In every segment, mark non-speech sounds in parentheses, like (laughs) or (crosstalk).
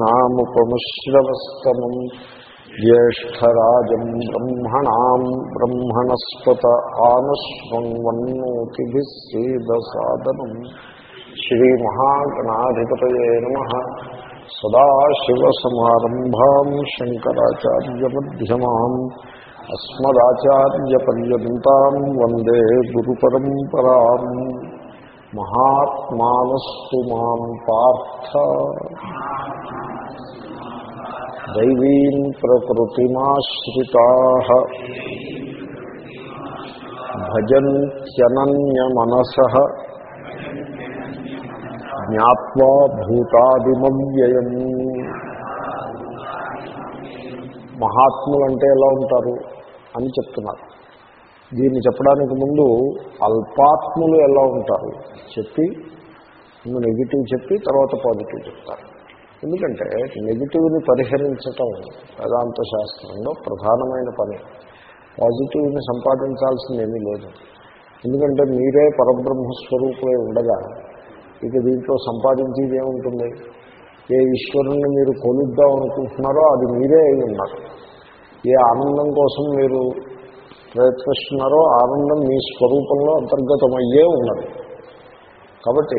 జ్యేష్టరాజముపమశ్రవస్తమం జ్యేష్టరాజం బ్రహ్మణా బ్రహ్మణస్పత ఆనశ్వన్వన్నోతిభిः సేదసాదనం శ్రీమహాగణాధిపతయే నమ సదాశివసమారంభాం శంకరాచార్యమ్యమాం అస్మదాచార్యపర్యంతం వందే గురుపరంపరా మహాత్మానస్తు మాం పార్థ దైవీం ప్రకృతిమాశ్రితా. భజన్యనన్యమనస జ్ఞావా భూతాదిమవ్యయం. మహాత్ములు అంటే ఎలా ఉంటారు అని చెప్తున్నారు. దీన్ని చెప్పడానికి ముందు అల్పాత్ములు ఎలా ఉంటారు? చెప్పి ముందు నెగిటివ్ చెప్పి తర్వాత పాజిటివ్ చెప్తారు. ఎందుకంటే నెగిటివ్ని పరిహరించటం వేదాంత శాస్త్రంలో ప్రధానమైన పని. పాజిటివ్ని సంపాదించాల్సింది ఏమీ లేదు. ఎందుకంటే మీరే పరబ్రహ్మస్వరూపులై ఉండగా ఇక దీంట్లో సంపాదించేది ఏముంటుంది ఏ ఈశ్వరుణ్ణి మీరు కొలుద్దాం అనుకుంటున్నారో అది మీరే అయి ఉన్నారు. ఏ ఆనందం కోసం మీరు ప్రయత్నిస్తున్నారో ఆనందం మీ స్వరూపంలో అంతర్గతమయ్యే ఉన్నది. కాబట్టి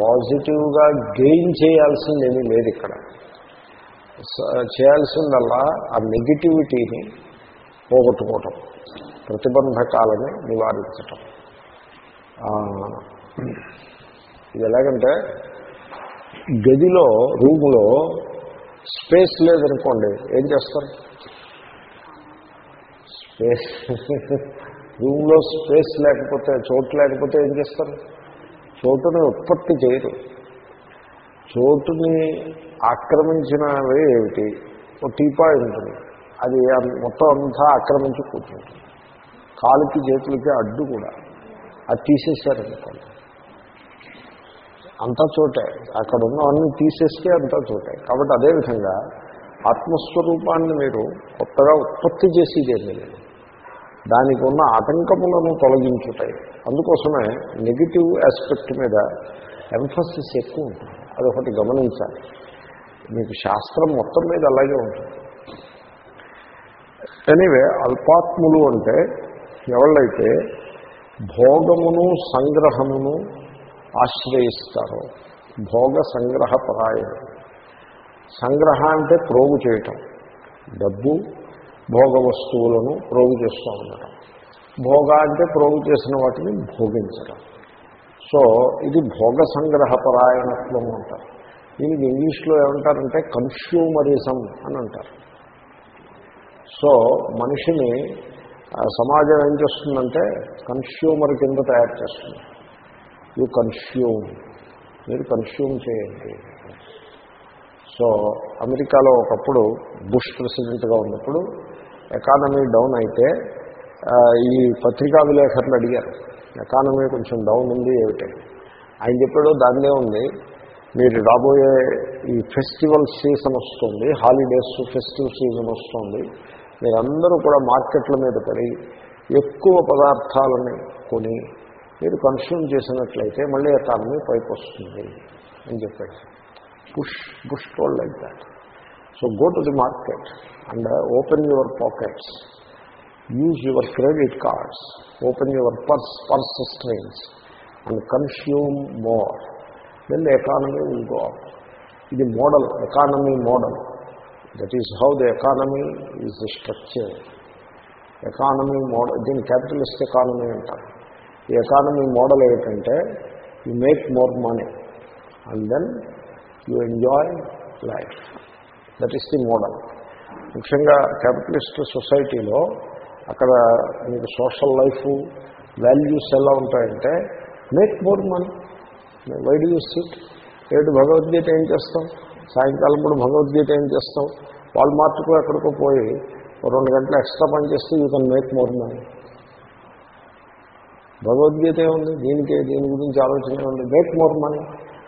పాజిటివ్గా గెయిన్ చేయాల్సింది ఏమీ లేదు ఇక్కడ. చేయాల్సిందల్లా ఆ నెగిటివిటీని పోగొట్టుకోవటం ప్రతిబంధకాలని నివారించటం. ఇది ఎలాగంటే గదిలో రూములో స్పేస్ లేదనుకోండి ఏం చేస్తారు? స్పేస్. (laughs) రూమ్లో స్పేస్ లేకపోతే చోటు లేకపోతే ఏం చేస్తారు? చోటుని ఉత్పత్తి చేయరు. చోటుని ఆక్రమించినవి ఏమిటి? ఒక టీపాయ్ ఉంటుంది. అది మొత్తం అంతా ఆక్రమించి కూర్చుంటుంది. కాలుకి చేతులకి అడ్డు కూడా. అది తీసేశారనుకోండి అంతా చోటే. అక్కడ ఉన్నవన్నీ తీసేస్తే అంతా చోటే. కాబట్టి అదేవిధంగా ఆత్మస్వరూపాన్ని మీరు కొత్తగా ఉత్పత్తి చేసేదేమీ లేదు. దానికి ఉన్న ఆటంకములను తొలగించుతాయి అందుకోసమే నెగిటివ్ ఆస్పెక్ట్ మీద ఎంఫసిస్ ఎక్కువ ఉంటుంది. అదొకటి గమనించాలి. మీకు శాస్త్రం మొత్తం మీద అలాగే ఉంటుంది. ఎనీవే అల్పాత్ములు అంటే ఎవళ్ళైతే భోగమును సంగ్రహమును ఆశ్రయిస్తారో భోగ సంగ్రహ పరాయణ సంగ్రహ అంటే ప్రోగు చేయటం. డబ్బు భోగ వస్తువులను ప్రోగు చేస్తూ ఉండటం. భోగ అంటే ప్రోగు చేసిన వాటిని భోగించడం. సో ఇది భోగ సంగ్రహ పరాయణత్వం అంటారు. దీనికి ఇంగ్లీష్లో ఏమంటారంటే కన్స్యూమరిజం అని అంటారు. సో మనిషిని సమాజం ఏం చేస్తుందంటే కన్స్యూమర్ కింద తయారు చేస్తుంది. యు కన్స్యూమ్ మీరు కన్స్యూమ్ చేయండి. సో అమెరికాలో ఒకప్పుడు బుష్ ప్రెసిడెంట్గా ఉన్నప్పుడు ఎకానమీ డౌన్ అయితే ఈ పత్రికా విలేకరులు అడిగారు. ఎకానమీ కొంచెం డౌన్ ఉంది ఏమిటి? ఆయన చెప్పాడు దాన్నే ఉంది. మీరు రాబోయే ఈ ఫెస్టివల్ సీజన్ వస్తుంది హాలిడేస్ ఫెస్టివల్ సీజన్ వస్తుంది. మీరందరూ కూడా మార్కెట్ల మీద పడి ఎక్కువ పదార్థాలని కొని మీరు కన్స్యూమ్ చేసినట్లయితే మళ్ళీ ఎకానమీ పైకి వస్తుంది అని చెప్పాడు. Push push told like that so go to the market and open your pockets use your credit cards open your purse purse strings and consume more then the economy will go ఇది model economy model that is how the economy is structure economy model దీన్ని capitalist economy అంటారు. ఈ economy model ఏంటంటే you make more money and then you enjoy life that is the model ముఖ్యంగా capitalist సొసైటీలో అక్కడ మీకు social life values ఎలా ఉంటాయంటే make more money why do you sit ఏడు భగవద్గీత ఏం చేస్తాం సాయంకాలం కూడా భగవద్గీత ఏం చేస్తాం వాల్మార్ట్కు ఎక్కడికో పోయి రెండు గంటలు ఎక్స్ట్రా పని చేస్తే you can make more money Bhagavad Gita ఏముంది? దీనికి దీని గురించి ఆలోచన ఉంది మేక్ మోర్ మనీ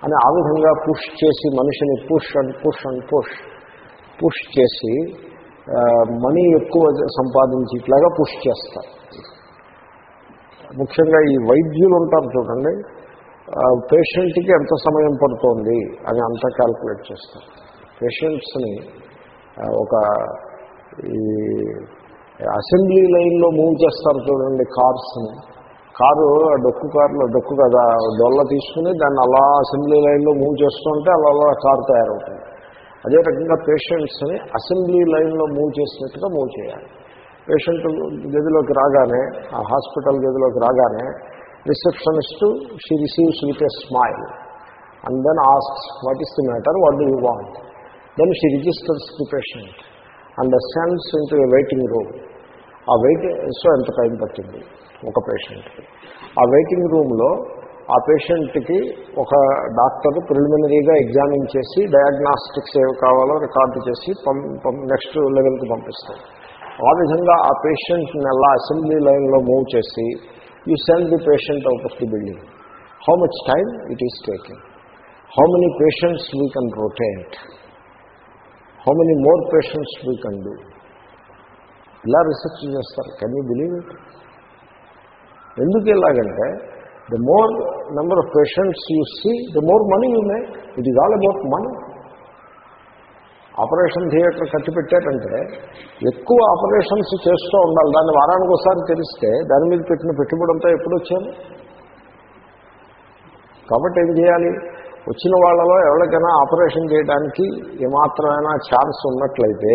అని ఆ విధంగా పుష్ చేసి మనిషిని push and push and push push చేసి మనీ ఎక్కువ సంపాదించి ఇట్లాగా పుష్ చేస్తారు. ముఖ్యంగా ఈ వైద్యులు ఉంటారు చూడండి పేషెంట్కి ఎంత సమయం పడుతోంది అని అంతా క్యాల్కులేట్ చేస్తారు. పేషెంట్స్ని ఒక ఈ అసెంబ్లీ లైన్లో మూవ్ చేస్తారు చూడండి కార్స్ని కారు ఆ డొక్కు కారులో డొక్కు కదా డొల్ల తీసుకుని దాన్ని అలా అసెంబ్లీ లైన్లో మూవ్ చేస్తుంటే అలా అలా కారు తయారవుతుంది. అదే రకంగా పేషెంట్స్ని అసెంబ్లీ లైన్లో మూవ్ చేసినట్టుగా మూవ్ చేయాలి. పేషెంట్ గదిలోకి రాగానే ఆ హాస్పిటల్ గదిలోకి రాగానే receptionist she receives with a smile and then asks what is the matter what do you want then she registers the patient and sends into waiting room ఆ waiting so ఎంత time పట్టింది? ఒక పేషెంట్కి ఆ waiting రూమ్లో ఆ పేషెంట్కి ఒక డాక్టర్ ప్రిలిమినరీగా ఎగ్జామిన్ చేసి డయాగ్నాస్టిక్స్ ఏవి కావాలో రికార్డు చేసి నెక్స్ట్ లెవెల్కి పంపిస్తారు. ఆ విధంగా ఆ పేషెంట్ని అలా అసెంబ్లీ లైన్లో మూవ్ చేసి you send the patient out of the building. How much time it is taking how many patients we can rotate how many more patients we can do ఇలా రీసెర్చ్ చేస్తారు. కెన్ యూ బిలీవ్ ఇట్ ఎందుకు ఇలాగంటే the more number of patients you see the more money you may it is all about money operation theatre ఖర్చు పెట్టారంటే ఎక్కువ operations చేస్తూ ఉండాలి. దాన్ని వారానికి ఒకసారి తెలిస్తే దాని మీద పెట్టిన పెట్టుబడి అంతా ఎప్పుడు వచ్చాను కాబట్టి ఏం చేయాలి? వచ్చిన వాళ్ళలో ఎవరికైనా ఆపరేషన్ చేయడానికి ఏమాత్రమైనా ఛాన్స్ ఉన్నట్లయితే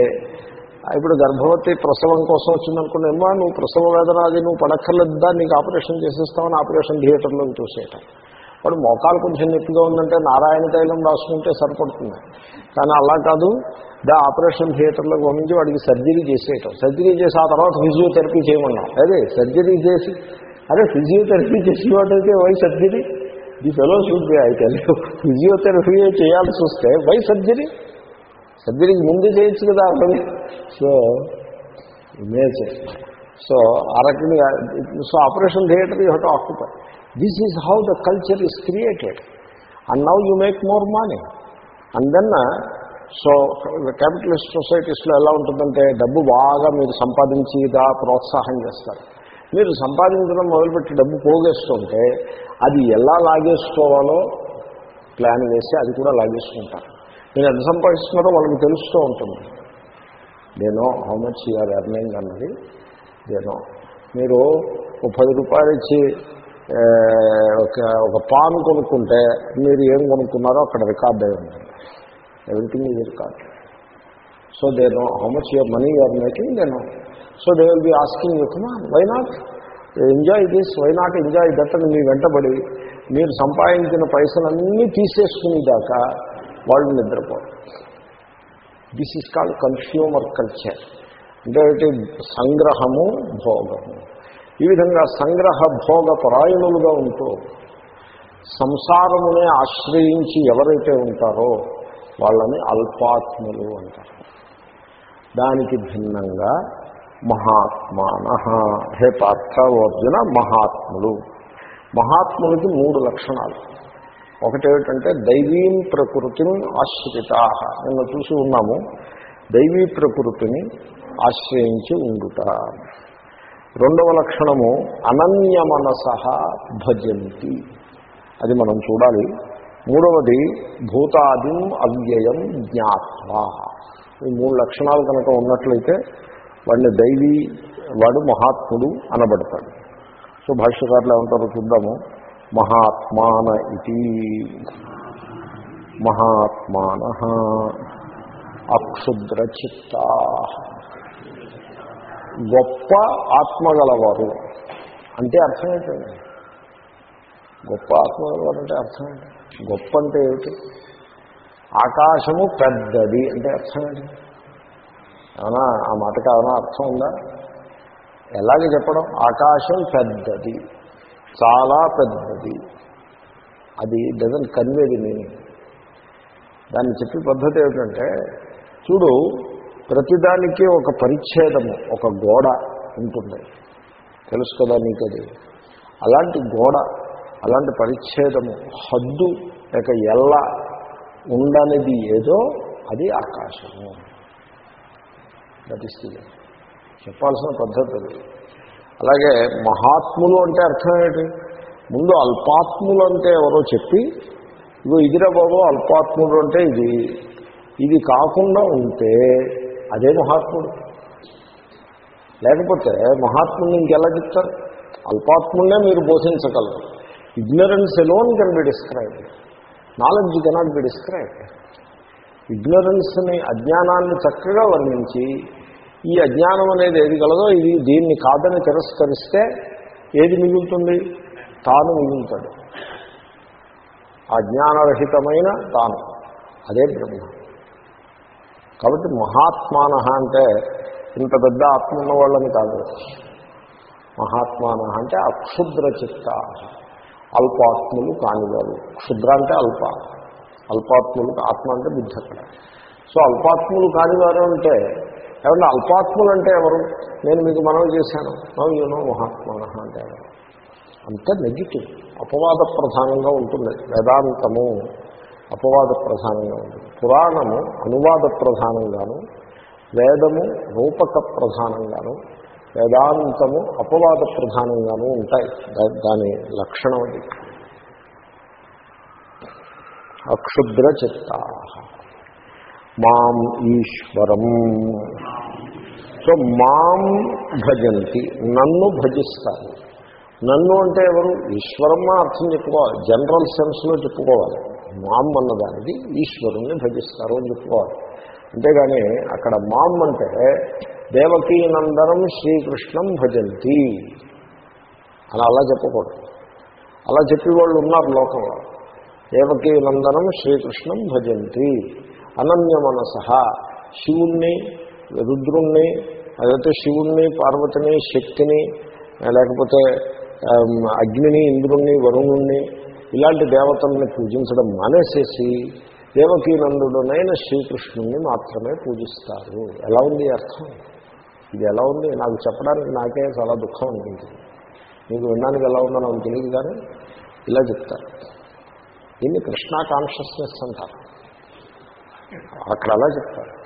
ఇప్పుడు గర్భవతి ప్రసవం కోసం వచ్చిందనుకున్న ఏమో నువ్వు ప్రసవ వేదన అది నువ్వు పడక్కర్లేదా నీకు ఆపరేషన్ చేసేస్తామని ఆపరేషన్ థియేటర్లోకి చూసేయటం. వాడు మోకాలు కొంచెం నొప్పిగా ఉందంటే నారాయణ తైలం రాసుకుంటే సరిపడుతుంది. కానీ అలా కాదు. దా ఆపరేషన్ థియేటర్లో పంపించి వాడికి సర్జరీ చేసేయటం. సర్జరీ చేసి ఆ తర్వాత ఫిజియోథెరపీ చేయమన్నాం. అదే సర్జరీ చేసి అరే ఫిజియోథెరపీ చేసి వాటికి why surgery? The fellow should be అయితే ఫిజియోథెరపీ చేయాల్సి వస్తే వై సర్జరీ? సర్జరీకి ముందు చేయొచ్చు కదా అర్థమే సో ఇమేజ్. సో ఆ రకంగా so operation theatre you have to occupy. This is how the culture is created and now you make more money and then so capitalist సొసైటీస్లో ఎలా ఉంటుందంటే డబ్బు బాగా మీరు సంపాదించిదా ప్రోత్సాహం చేస్తారు. మీరు సంపాదించడం మొదలుపెట్టి డబ్బు పోగేస్తుంటే అది ఎలా లాగేసుకోవాలో ప్లాన్ వేసి అది కూడా లాగేసుకుంటారు. మీరు ఎంత సంపాదిస్తున్నారో వాళ్ళకి తెలుస్తూ ఉంటుంది. నేను హౌ మచ్ యూఆర్ ఎర్నింగ్ అన్నది నేను మీరు ఒక పది రూపాయలు ఇచ్చి ఒక ఒక పాన్ కొనుక్కుంటే మీరు ఏం కొనుక్కున్నారో అక్కడ రికార్డ్ అయి ఉంటుంది. Everything is record so they how much your money you're making they so they will be asking you why not enjoy this why not enjoy that అని మీ వెంటబడి మీరు సంపాదించిన పైసలన్నీ తీసేసుకునేదాకా వాళ్ళు నిద్రపోరు. This is called consumer culture అంటే సంగ్రహము భోగము. ఈ విధంగా సంగ్రహ భోగ పరాయణులుగా ఉంటూ సంసారమునే ఆశ్రయించి ఎవరైతే ఉంటారో వాళ్ళని అల్పాత్ములు అంటారు. దానికి భిన్నంగా మహాత్మాన. హే పార్థ అర్జున మహాత్ములు. మహాత్ములకి మూడు లక్షణాలు. ఒకటేమిటంటే దైవీం ప్రకృతిని ఆశ్రిత. నిన్న చూసి ఉన్నాము. దైవీ ప్రకృతిని ఆశ్రయించి ఉండుట. రెండవ లక్షణము అనన్య మనస భజంతి. అది మనం చూడాలి. మూడవది భూతాదిం అవ్యయం జ్ఞాత్వా. ఈ మూడు లక్షణాలు కనుక ఉన్నట్లయితే వాడిని దైవీ వాడు మహాత్ముడు అనబడతాడు. సో భాష్యకారులు ఏమంటారో చూద్దాము. మహాత్మాన ఇది మహాత్మాన అక్షుద్రచిత్త. గొప్ప ఆత్మగలవారు. అంటే అర్థం ఏంటండి? గొప్ప ఆత్మగలవారు అంటే అర్థం ఏంటి? గొప్ప అంటే ఏమిటి? ఆకాశము పెద్దది అంటే అర్థం ఏంటి? అవునా ఆ మాటకి ఏమైనా అర్థం ఉందా? ఎలాగే చెప్పడం? ఆకాశం పెద్దది. చాలా పెద్దది. అది డజన్ కన్వేది మీనింగ్ దాన్ని చెప్పే పద్ధతి ఏమిటంటే చూడు ప్రతిదానికి ఒక పరిచ్ఛేదము ఒక గోడ ఉంటుంది. తెలుసు కదా నీకు అది అలాంటి గోడ అలాంటి పరిచ్ఛేదము హద్దు లేక ఎల్ల ఉండనిది ఏదో అది ఆకాశము. దట్ ఇస్ చెప్పాల్సిన పద్ధతి అలాగే మహాత్ములు అంటే అర్థం ఏంటి? ముందు అల్పాత్ములు అంటే ఎవరో చెప్పి ఇగో ఇదిరా బాబు అల్పాత్ములు అంటే ఇది. ఇది కాకుండా ఉంటే అదే మహాత్ముడు. లేకపోతే మహాత్ముని ఇంకెలా చెప్తారు? అల్పాత్మునే మీరు బోధించగలరు. Ignorance alone can be described knowledge cannot be described ఇగ్నరెన్స్ని అజ్ఞానాన్ని చక్కగా వర్ణించి ఈ అజ్ఞానం అనేది ఏది కలదో ఇది దీన్ని కాదని తిరస్కరిస్తే ఏది మిగులుతుంది? తాను మిగులుతాడు. అజ్ఞానరహితమైన తాను. అదే బ్రహ్మ. కాబట్టి మహాత్మాన అంటే ఇంత పెద్ద ఆత్మ ఉన్న వాళ్ళని కాదు. మహాత్మాన అంటే అక్షుద్ర చిత్త అల్పాత్ములు కానివారు. క్షుద్ర అంటే అల్ప. అల్పాత్ములు ఆత్మ అంటే బుద్ధి అక్కడ. సో అల్పాత్ములు కానివారు అంటే ఏమన్నా అల్పాత్ములు అంటే ఎవరు? నేను మీకు మనవి చేశాను. నవ్ యూనో మహాత్మాన అంటే. అంత నెగిటివ్ అపవాద ప్రధానంగా ఉంటుంది. వేదాంతము అపవాద ప్రధానంగా ఉంటుంది. పురాణము అనువాద ప్రధానంగాను వేదము రూపక ప్రధానంగాను వేదాంతము అపవాద ప్రధానంగాను ఉంటాయి. దా- దాని లక్షణం అది. అక్షుద్ర చిత్తా మాం ఈశ్వరం. సో మాం భజంతి నన్ను భజిస్తారు. నన్ను అంటే ఎవరు? ఈశ్వరమ్మ అర్థం చెప్పుకోవాలి జనరల్ సెన్స్లో చెప్పుకోవాలి. మాం అన్నదానికి ఈశ్వరుణ్ణి భజిస్తారు అని చెప్పుకోవాలి. అంతేగాని అక్కడ మాం అంటే దేవకీనందనం శ్రీకృష్ణం భజంతి. అని అలా చెప్పకూడదు. అలా చెప్పేవాళ్ళు ఉన్నారు లోకంలో. దేవకీనందనం శ్రీకృష్ణం భజంతి. అనన్యమనస. శివుణ్ణి రుద్రుణ్ణి అదైతే శివుణ్ణి పార్వతిని శక్తిని లేకపోతే అగ్నిని ఇంద్రుణ్ణి వరుణుణ్ణి ఇలాంటి దేవతల్ని పూజించడం మానేసేసి దేవకీనందుడునైన శ్రీకృష్ణుణ్ణి మాత్రమే పూజిస్తారు. ఎలా ఉంది అర్థం? ఇది ఎలా ఉంది? నాకు చెప్పడానికి నాకే చాలా దుఃఖం అనిపించింది. మీకు వినడానికి ఎలా ఉందో నాకు తెలియదు కానీ ఇలా చెప్తారు. దీన్ని కృష్ణా కాన్షియస్నెస్ అంటారు. అక్కడ అలా చెప్తారు.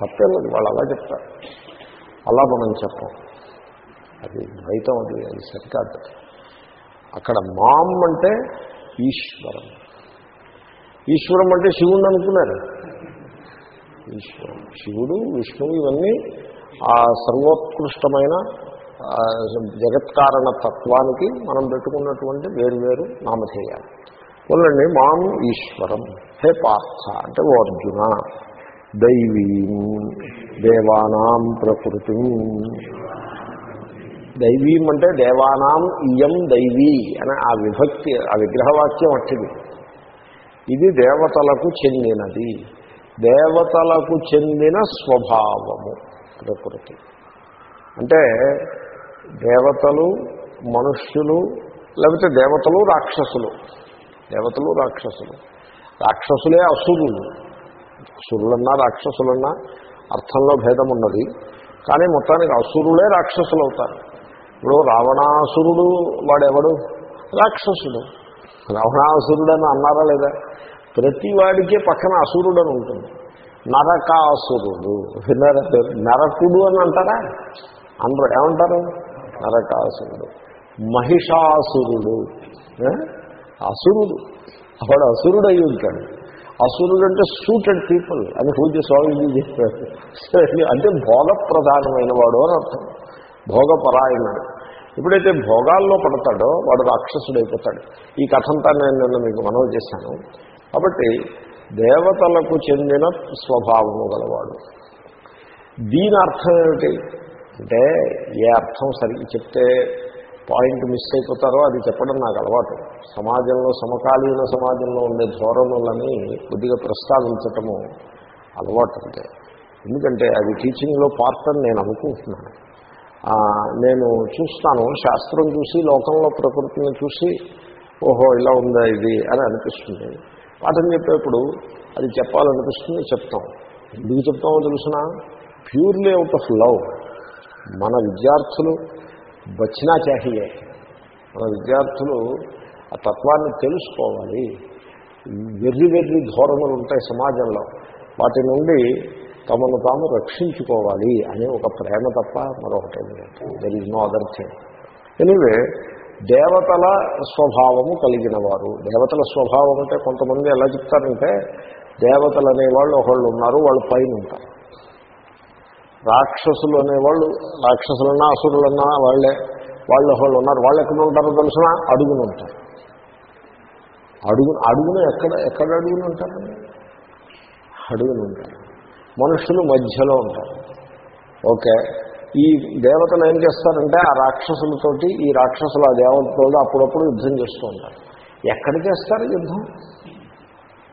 తప్పే లేదు వాళ్ళు అలా చెప్తారు. అలా మనం చెప్పం. అది ద్వైతం అది అది సరికాదు. అక్కడ మాం అంటే ఈశ్వరం. ఈశ్వరం అంటే శివుడు అనుకున్నారు. ఈశ్వరం శివుడు విష్ణువు ఇవన్నీ ఆ సర్వోత్కృష్టమైన జగత్కారణ తత్వానికి మనం పెట్టుకున్నటువంటి వేరువేరు నామధేయాలు. వల్లండి మాం ఈశ్వరం. హే పార్థ. అంటే ఓ అర్జున. దైవీం. దేవానాం ప్రకృతి. దైవీం అంటే దేవానాం ఇయం దైవీ అనే ఆ విభక్తి ఆ విగ్రహవాక్యం అట్టిది. ఇది దేవతలకు చెందినది. దేవతలకు చెందిన స్వభావము ప్రకృతి. అంటే దేవతలు మనుష్యులు లేకపోతే దేవతలు రాక్షసులు. దేవతలు రాక్షసులు. రాక్షసులే అసురులు. అసురులన్నా రాక్షసులన్నా అర్థంలో భేదం ఉన్నది కానీ మొత్తానికి అసురులే రాక్షసులు అవుతారు ఇప్పుడు రావణాసురుడు వాడెవడు? రాక్షసుడు. రావణాసురుడు అని అన్నారా లేదా? ప్రతి వాడికి పక్కన అసురుడు అని ఉంటుంది. నరకాసురుడు. విన్నారా? నరకుడు అని అంటారా? అందరూ ఏమంటారు? నరకాసురుడు. మహిషాసురుడు. అసురుడు. వాడు అసురుడు అయి ఉంటాడు. అసురుడు అంటే సూటెడ్ పీపుల్ అని పూజ స్వామీజీ చెప్పారు అంటే భోగ ప్రధానమైన వాడు అని అర్థం. భోగపరాయణుడు. ఎప్పుడైతే భోగాల్లో పడతాడో వాడు రాక్షసుడైపోతాడు. ఈ కథంతా నేను నిన్న మీకు మనవి చేశాను. కాబట్టి దేవతలకు చెందిన స్వభావము గలవాడు. దీని అర్థం ఏమిటి? అంటే ఏ అర్థం సరిగ్గా చెప్తే పాయింట్ మిస్ అయిపోతారో అది చెప్పడం నాకు అలవాటు. సమాజంలో సమకాలీన సమాజంలో ఉండే ధోరణులని కొద్దిగా ప్రస్తావించటము అలవాటు అంటే ఎందుకంటే అది టీచింగ్లో పార్ట్ అని నేను అనుకుంటున్నాను. నేను చూస్తాను శాస్త్రం చూసి లోకంలో ప్రకృతిని చూసి ఓహో ఇలా ఉందా ఇది అని అనిపిస్తుంది. పాఠం చెప్పేప్పుడు అది చెప్పాలనిపిస్తుంది చెప్తాం. ఎందుకు చెప్తామో తెలుసిన? ప్యూర్లీ అవుట్ ఆఫ్ లవ్ మన విద్యార్థులు బచ్చినా చాహియే. మన విద్యార్థులు ఆ తత్వాన్ని తెలుసుకోవాలి. వెర్రి వెర్రి ధోరణులు ఉంటాయి సమాజంలో. వాటి నుండి తమను తాము రక్షించుకోవాలి అనే ఒక ప్రేమ తప్ప మరొకటి there is no other thing anyway దేవతల స్వభావము కలిగిన వారు దేవతల స్వభావం అంటే కొంతమంది ఎలా చెప్తారంటే దేవతలు అనేవాళ్ళు ఒకళ్ళు ఉన్నారు వాళ్ళు పైన ఉంటారు రాక్షసులు అనేవాళ్ళు రాక్షసులన్నా అసురులన్నా వాళ్ళే. వాళ్ళు ఒకళ్ళు ఉన్నారు. వాళ్ళు ఎక్కడ ఉంటారో తెలిసిన అడుగున ఉంటారు. అడుగు అడుగున ఎక్కడ ఎక్కడ అడుగున ఉంటారండి అడుగును ఉంటారు. మనుషులు మధ్యలో ఉంటారు. ఓకే. ఈ దేవతలు ఏం చేస్తారంటే ఆ రాక్షసులతోటి ఈ రాక్షసులు ఆ దేవతతో అప్పుడప్పుడు యుద్ధం చేస్తూ ఉంటారు. ఎక్కడ చేస్తారు యుద్ధం?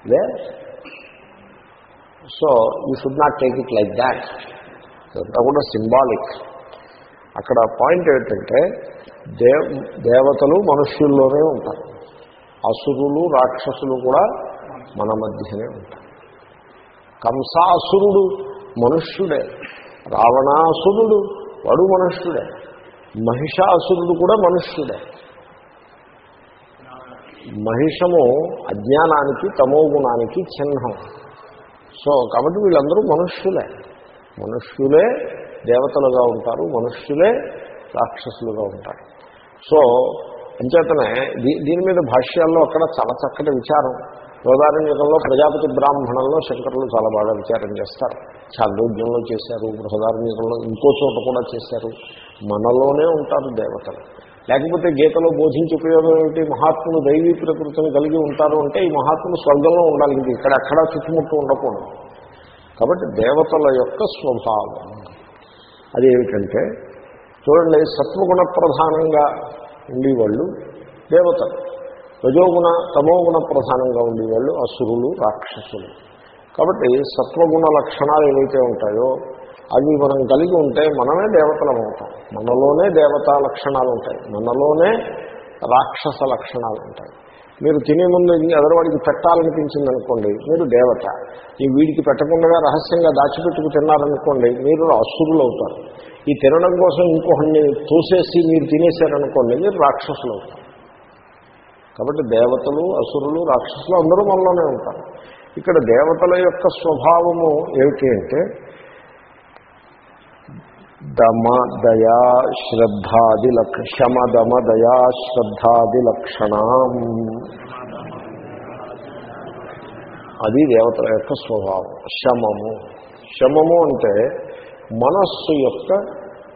లే so you should not take it like that ఇదంతా కూడా సింబాలిక్. అక్కడ పాయింట్ ఏంటంటే దేవ దేవతలు మనుష్యుల్లోనే ఉంటారు. అసురులు రాక్షసులు కూడా మన మధ్యనే ఉంటారు. కంసాసురుడు మనుష్యుడే రావణాసురుడు వాడు మనుష్యుడే మహిషాసురుడు కూడా మనుష్యుడే. మహిషము అజ్ఞానానికి తమోగుణానికి చిహ్నం. సో కాబట్టి వీళ్ళందరూ మనుష్యులే. మనుష్యులే దేవతలుగా ఉంటారు మనుష్యులే రాక్షసులుగా ఉంటారు. సో అంచేతనే దీని మీద భాష్యాల్లో అక్కడ చాలా చక్కటి విచారం. బృహదారణ్యకంలో ప్రజాపతి బ్రాహ్మణంలో శంకరులు చాలా బాగా విచారం చేస్తారు. చాంద్రోద్యంలో చేశారు బృహదారణ్యకంలో ఇంకో చోట కూడా చేశారు. మనలోనే ఉంటారు దేవతలు. లేకపోతే గీతలో బోధించే ఉపయోగం ఏమిటి? మహాత్ములు దైవీ ప్రకృతిని కలిగి ఉంటారు అంటే ఈ మహాత్ములు స్వర్గంలో ఉండాలి. ఇక్కడ అక్కడ చుట్టుముట్టు ఉండకూడదు. కాబట్టి దేవతల యొక్క స్వభావం. అదేమిటంటే చూడండి సత్వగుణ ప్రధానంగా ఉండేవాళ్ళు దేవతలు. రజోగుణ తమోగుణ ప్రధానంగా ఉండేవాళ్ళు అసురులు రాక్షసులు. కాబట్టి సత్వగుణ లక్షణాలు ఏవైతే ఉంటాయో అవి మనం కలిగి ఉంటే మనమే దేవతలం అవుతాం. మనలోనే దేవతా లక్షణాలు ఉంటాయి. మనలోనే రాక్షస లక్షణాలు ఉంటాయి. మీరు తినే ముందు ఎదరవాడికి పెట్టాలనిపించింది అనుకోండి మీరు దేవత. ఈ వీడికి పెట్టకుండా రహస్యంగా దాచిపెట్టుకు తిన్నారనుకోండి మీరు అసురులు అవుతారు ఈ తినడం కోసం ఇంకొకరిని తోసేసి మీరు తినేశారనుకోండి మీరు రాక్షసులు అవుతారు కాబట్టి దేవతలు అసురులు రాక్షసులు అందరూ మనలోనే ఉంటారు. ఇక్కడ దేవతల యొక్క స్వభావము ఏమిటి అంటే దమ దయా శ్రద్ధాది లక్ష శమ దమ దయా శ్రద్ధాది లక్షణం అది దేవతల యొక్క స్వభావం శమము. శమము అంటే మనస్సు యొక్క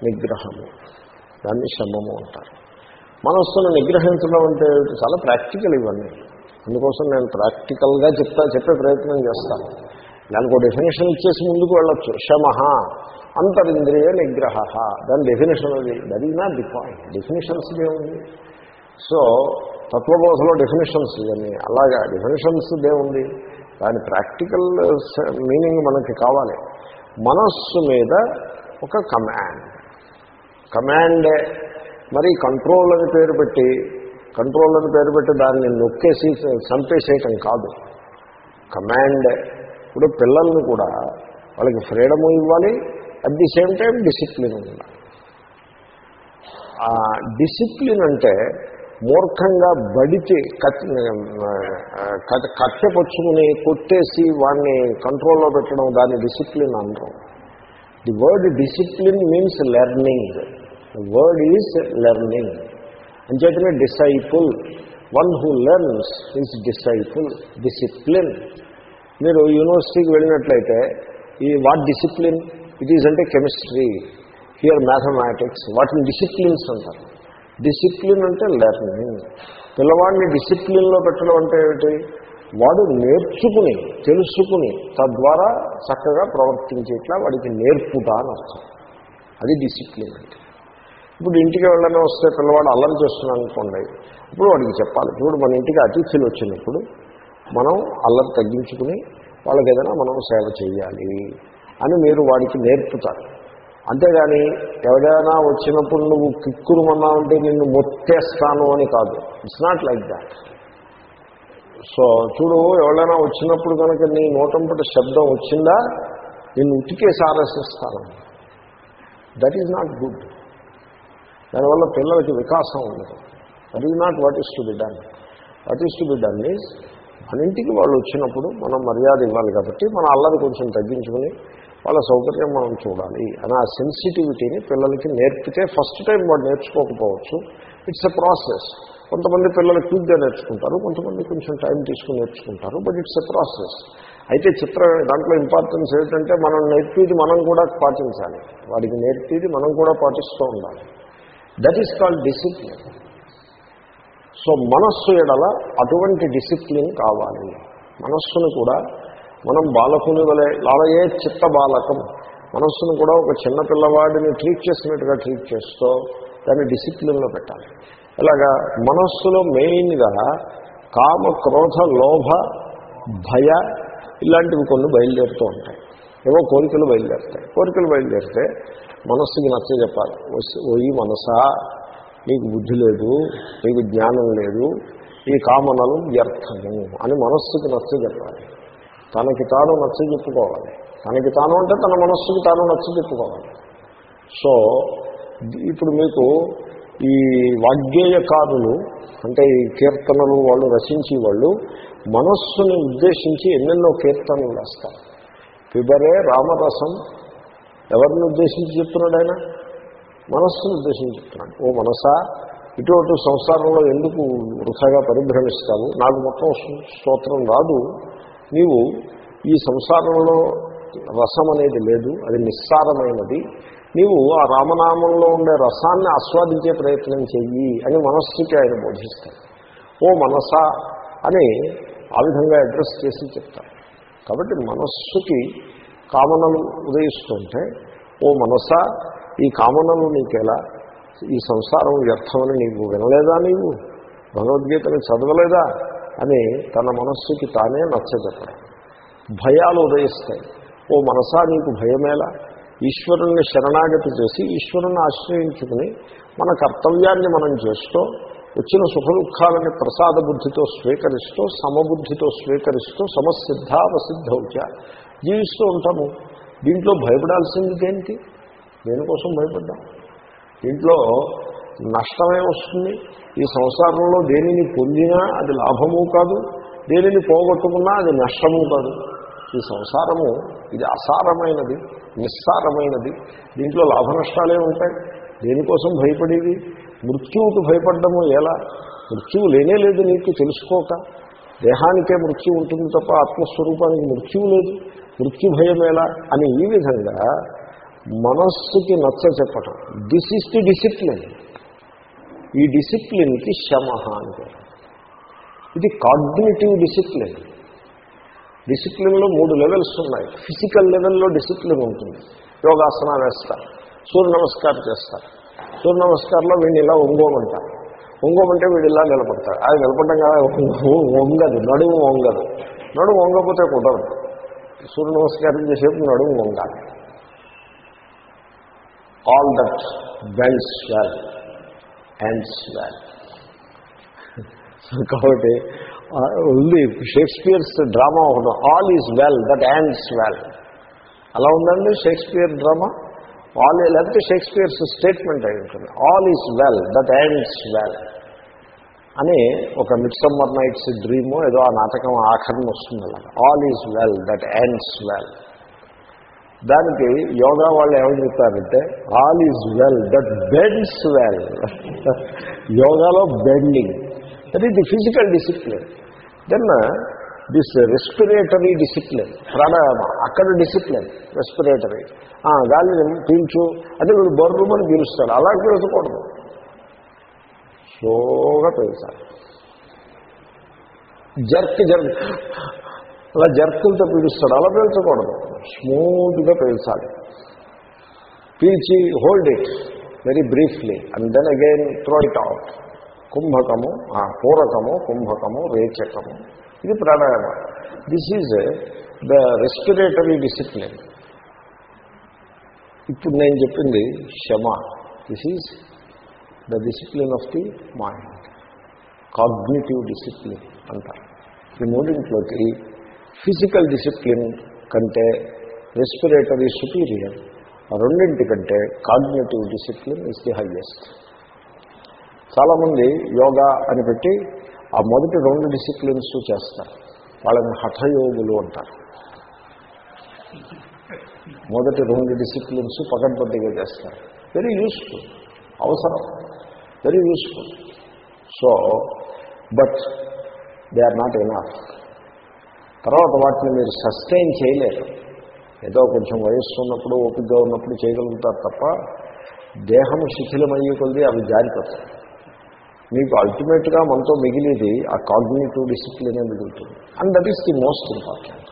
నిగ్రహము. దాన్ని శమము అంటారు. మనస్సును నిగ్రహించడం అంటే చాలా ప్రాక్టికల్ ఇవన్నీ. అందుకోసం నేను ప్రాక్టికల్గా చెప్తా చెప్పే ప్రయత్నం చేస్తాను దానికి ఒక డెఫినేషన్ ఇచ్చేసి ముందుకు వెళ్ళొచ్చు. శమ అంతరింద్రియ నిగ్రహ. దాని డెఫినేషన్ అది. That is not the point definitions ఏముంది సో తత్వబోధలో డెఫినేషన్స్ ఇవన్నీ. అలాగా డెఫినేషన్స్ దేవుంది దాని ప్రాక్టికల్ మీనింగ్ మనకి కావాలి. మనస్సు మీద ఒక కమాండ్ కమాండే మరి కంట్రోల్ అని పేరు పెట్టి కంట్రోల్ అని పేరు పెట్టి దాన్ని నొక్కేసి చంపేసేయటం కాదు. కమాండ్ ఇప్పుడు పిల్లల్ని కూడా వాళ్ళకి ఫ్రీడము ఇవ్వాలి at the same time discipline ఉండాలి. డిసిప్లిన్ అంటే మూర్ఖంగా బడితే కట్టె పచ్చుకుని కొట్టేసి వాడిని కంట్రోల్లో పెట్టడం దాన్ని డిసిప్లిన్ అనరు the word discipline means learning word is learning అంచేతనే disciple one who learns is disciple discipline మీరు యూనివర్సిటీకి వెళ్ళినట్లయితే ఈ వాట్ డిసిప్లిన్ ఇట్ ఈజ్ అంటే కెమిస్ట్రీ హియర్ మ్యాథమెటిక్స్ వాటిని డిసిప్లిన్స్ అంటారు. డిసిప్లిన్ అంటే లెర్నింగ్ పిల్లవాడిని డిసిప్లిన్లో పెట్టడం అంటే ఏమిటి? వాడు నేర్చుకుని తెలుసుకుని తద్వారా చక్కగా ప్రవర్తించేట్లా వాడికి నేర్పుట అని అర్థం. అది డిసిప్లిన్ అంటే. ఇప్పుడు ఇంటికి వెళ్ళని వస్తే పిల్లవాడు అల్లరి చేస్తున్నాను అనుకోండి. ఇప్పుడు వాడికి చెప్పాలి. ఇప్పుడు మన ఇంటికి అతిథులు వచ్చినప్పుడు మనం అల్లరి తగ్గించుకుని వాళ్ళకి ఏదైనా మనం సేవ చేయాలి. అని మీరు వాడికి నేర్పుతారు. అంతేగాని ఎవరైనా వచ్చినప్పుడు నువ్వు కిక్కురుమన్నావంటే నిన్ను మొత్తేస్తాను అని కాదు. It's not like that so చూడు ఎవరైనా వచ్చినప్పుడు కనుక నీ నోటంపటి శబ్దం వచ్చిందా నిన్ను ఉతికేసి ఆలోచిస్తాను దట్ ఈజ్ నాట్ గుడ్ దానివల్ల పిల్లలకి వికాసం ఉండదు. That is not what is to be done what is to be done is మన ఇంటికి వాళ్ళు వచ్చినప్పుడు మనం మర్యాద ఇవ్వాలి కాబట్టి మన అల్లరి కొంచెం తగ్గించుకుని వాళ్ళ సౌకర్యం మనం చూడాలి అని ఆ సెన్సిటివిటీని పిల్లలకి నేర్పితే ఫస్ట్ టైం వాడు నేర్చుకోకపోవచ్చు. ఇట్స్ ఎ ప్రాసెస్ కొంతమంది పిల్లలు క్విక్గా నేర్చుకుంటారు కొంతమంది కొంచెం టైం తీసుకుని నేర్చుకుంటారు బట్ ఇట్స్ ఎ ప్రాసెస్ అయితే చిత్ర దాంట్లో ఇంపార్టెన్స్ ఏంటంటే మనం నేర్పేది మనం కూడా పాటించాలి. వాడికి నేర్పేది మనం కూడా పాటిస్తూ ఉండాలి. That is called discipline so మనస్సు ఎడల అటువంటి డిసిప్లిన్ కావాలి. మనస్సును కూడా మనం బాలకుని వలె లాలయే చిత్త బాలకం. మనస్సును కూడా ఒక చిన్న పిల్లవాడిని ట్రీట్ చేసినట్టుగా ట్రీట్ చేస్తూ దాన్ని డిసిప్లిన్లో పెట్టాలి. ఇలాగా మనస్సులో మెయిన్గా కామ క్రోధ లోభ భయ ఇలాంటివి కొన్ని బయలుదేరుతూ ఉంటాయి. ఏవో కోరికలు బయలుదేరుతాయి. కోరికలు బయలుదేరితే మనస్సుకి నచ్చ చెప్పాలి. ఓయి మనసా నీకు బుద్ధి లేదు నీకు జ్ఞానం లేదు ఈ కామనలు వ్యర్థము అని మనస్సుకి నచ్చ చెప్పాలి. తనకి తాను నచ్చ చెప్పుకోవాలి తనకి తాను అంటే తన మనస్సుకి తాను నచ్చ చెప్పుకోవాలి సో ఇప్పుడు మీకు ఈ వాగ్గేయకారులు అంటే ఈ కీర్తనలు వాళ్ళు రచించి వాళ్ళు మనస్సుని ఉద్దేశించి ఎన్నెన్నో కీర్తనలు వేస్తారు పిబరే రామరసం ఎవరిని ఉద్దేశించి చెప్తున్నాడు ఆయన? మనస్సును ఉద్దేశించి చెప్తున్నాడు. ఓ మనసా ఇటువంటి సంసారంలో ఎందుకు వృథాగా పరిభ్రమిస్తావు? నాకు మొత్తం స్తోత్రం రాదు. నీవు ఈ సంసారంలో రసం అనేది లేదు అది నిస్సారమైనది. నీవు ఆ రామనామంలో ఉండే రసాన్ని ఆస్వాదించే ప్రయత్నం చెయ్యి అని మనస్సుకి ఆయన బోధిస్తారు. ఓ మనసా అని ఆ విధంగా అడ్రస్ చేసి చెప్తారు. కాబట్టి మనస్సుకి కామనలు ఉదయిస్తుంటే ఓ మనసా ఈ కామనలు నీకెలా? ఈ సంసారం వ్యర్థమని నీకు వినలేదా నీవు? భగవద్గీతని చదవలేదా? అని తన మనస్సుకి తానే నచ్చ చెప్పడం భయాలు ఉదయిస్తాయి. ఓ మనసా నీకు భయమేలా? ఈశ్వరుణ్ణి శరణాగతి చేసి ఈశ్వరుణ్ణి ఆశ్రయించుకుని మన కర్తవ్యాన్ని మనం చేస్తూ వచ్చిన సుఖ దుఃఖాలని ప్రసాద బుద్ధితో స్వీకరిస్తూ సమబుద్ధితో స్వీకరిస్తూ సమసిద్ధావసిద్ధౌచ జీవిస్తూ ఉంటాము. దీంట్లో భయపడాల్సింది ఏంటి దేనికోసం భయపడ్డాం? దీంట్లో నష్టమే వస్తుంది. ఈ సంసారంలో దేనిని పొందినా అది లాభము కాదు దేనిని పోగొట్టుకున్నా అది నష్టము కాదు. ఈ సంసారము ఇది అసారమైనది నిస్సారమైనది. దీంట్లో లాభ నష్టాలే ఉంటాయి. దేనికోసం భయపడేది? మృత్యువుకు భయపడ్డము ఎలా? మృత్యువు లేనే లేదు నీకు తెలుసుకోక. దేహానికే మృత్యు ఉంటుంది తప్ప ఆత్మస్వరూపానికి మృత్యువు లేదు. మృత్యు భయం ఎలా? అని ఈ విధంగా మనస్సుకి నచ్చ చెప్పటం. దిస్ ఇస్ ది డిసిప్లిన్ ఈ డిసిప్లిన్కి శమ అంటే ఇది కాగ్నిటివ్ డిసిప్లిన్. డిసిప్లిన్లో మూడు లెవెల్స్ ఉన్నాయి. ఫిజికల్ లెవెల్లో డిసిప్లిన్ ఉంటుంది. యోగాసన వేస్తారు. సూర్య నమస్కారం చేస్తారు. సూర్య నమస్కారంలో వీడిని ఇలా ఒంగోమంటారు ఒంగోమంటే వీడు ఇలా నిలబడతారు అది నిలబడడం కదా వంగదు. నడుము వంగదు. నడుము వంగపోతే కుదరదు. సూర్య నమస్కారం చేసేపు నడుము వంగాలి. All that bends well ends well (laughs) కాబట్టి ఉంది షేక్స్పియర్స్ డ్రామా ఒకటి all is well that ends well అలా ఉందండి షేక్స్పియర్ డ్రామా? ఆల్ లేకపోతే షేక్స్పియర్స్ స్టేట్మెంట్ అయి ఉంటుంది. All is well that ends well అని ఒక మిక్సమ్మర్ నైట్స్ డ్రీము ఏదో ఆ నాటకం ఆఖరణ వస్తుంది అలాగా all is well that ends well దానికి యోగా వాళ్ళు ఏమని చెప్తారంటే all is well that bends well యోగాలో bending that is the physical discipline then this respiratory discipline pranayama అక్కడ డిసిప్లిన్ రెస్పిరేటరీ గాలిని పీల్చు అంటే వీడు బొర్రుమని పీలుస్తాడు అలా పీల్చకూడదు. స్లోగా పీల్చాలి. Jerk jerk. అలా జర్కులతో పీలుస్తాడు. అలా పీల్చకూడదు. స్మూత్గా పీల్చాలి. పీల్చి hold it very briefly and then again throw it out. కుంభకము పూరకము కుంభకము రేచకము. ఇది pranayama. This is the respiratory discipline ఇప్పుడు నేను చెప్పింది క్షమ. This is the discipline of the mind cognitive discipline అంటారు. ఈ మూడింట్లోకి ఫిజికల్ డిసిప్లిన్ కంటే respiratory superior రెండింటికంటే cognitive discipline is the highest చాలామంది యోగా అని పెట్టి ఆ మొదటి రెండు డిసిప్లిన్స్ చేస్తారు. వాళ్ళని హఠయోగులు అంటారు. మొదటి రెండు డిసిప్లిన్స్ పకడ్బందీగా చేస్తారు. వెరీ యూస్ఫుల్ అవసరం. Very useful so but they are not enough తర్వాత వాటిని మీరు సస్టైన్ చేయలేరు. ఏదో కొంచెం వయస్సు ఉన్నప్పుడు ఓపికగా ఉన్నప్పుడు చేయగలుగుతారు తప్ప దేహం శిథిలమయ్యే కొద్దీ అవి జారిపోతాయి. మీకు అల్టిమేట్గా మనతో మిగిలిది ఆ కాగ్నేటివ్ డిసిప్లినే మిగులుతుంది. And that is the most important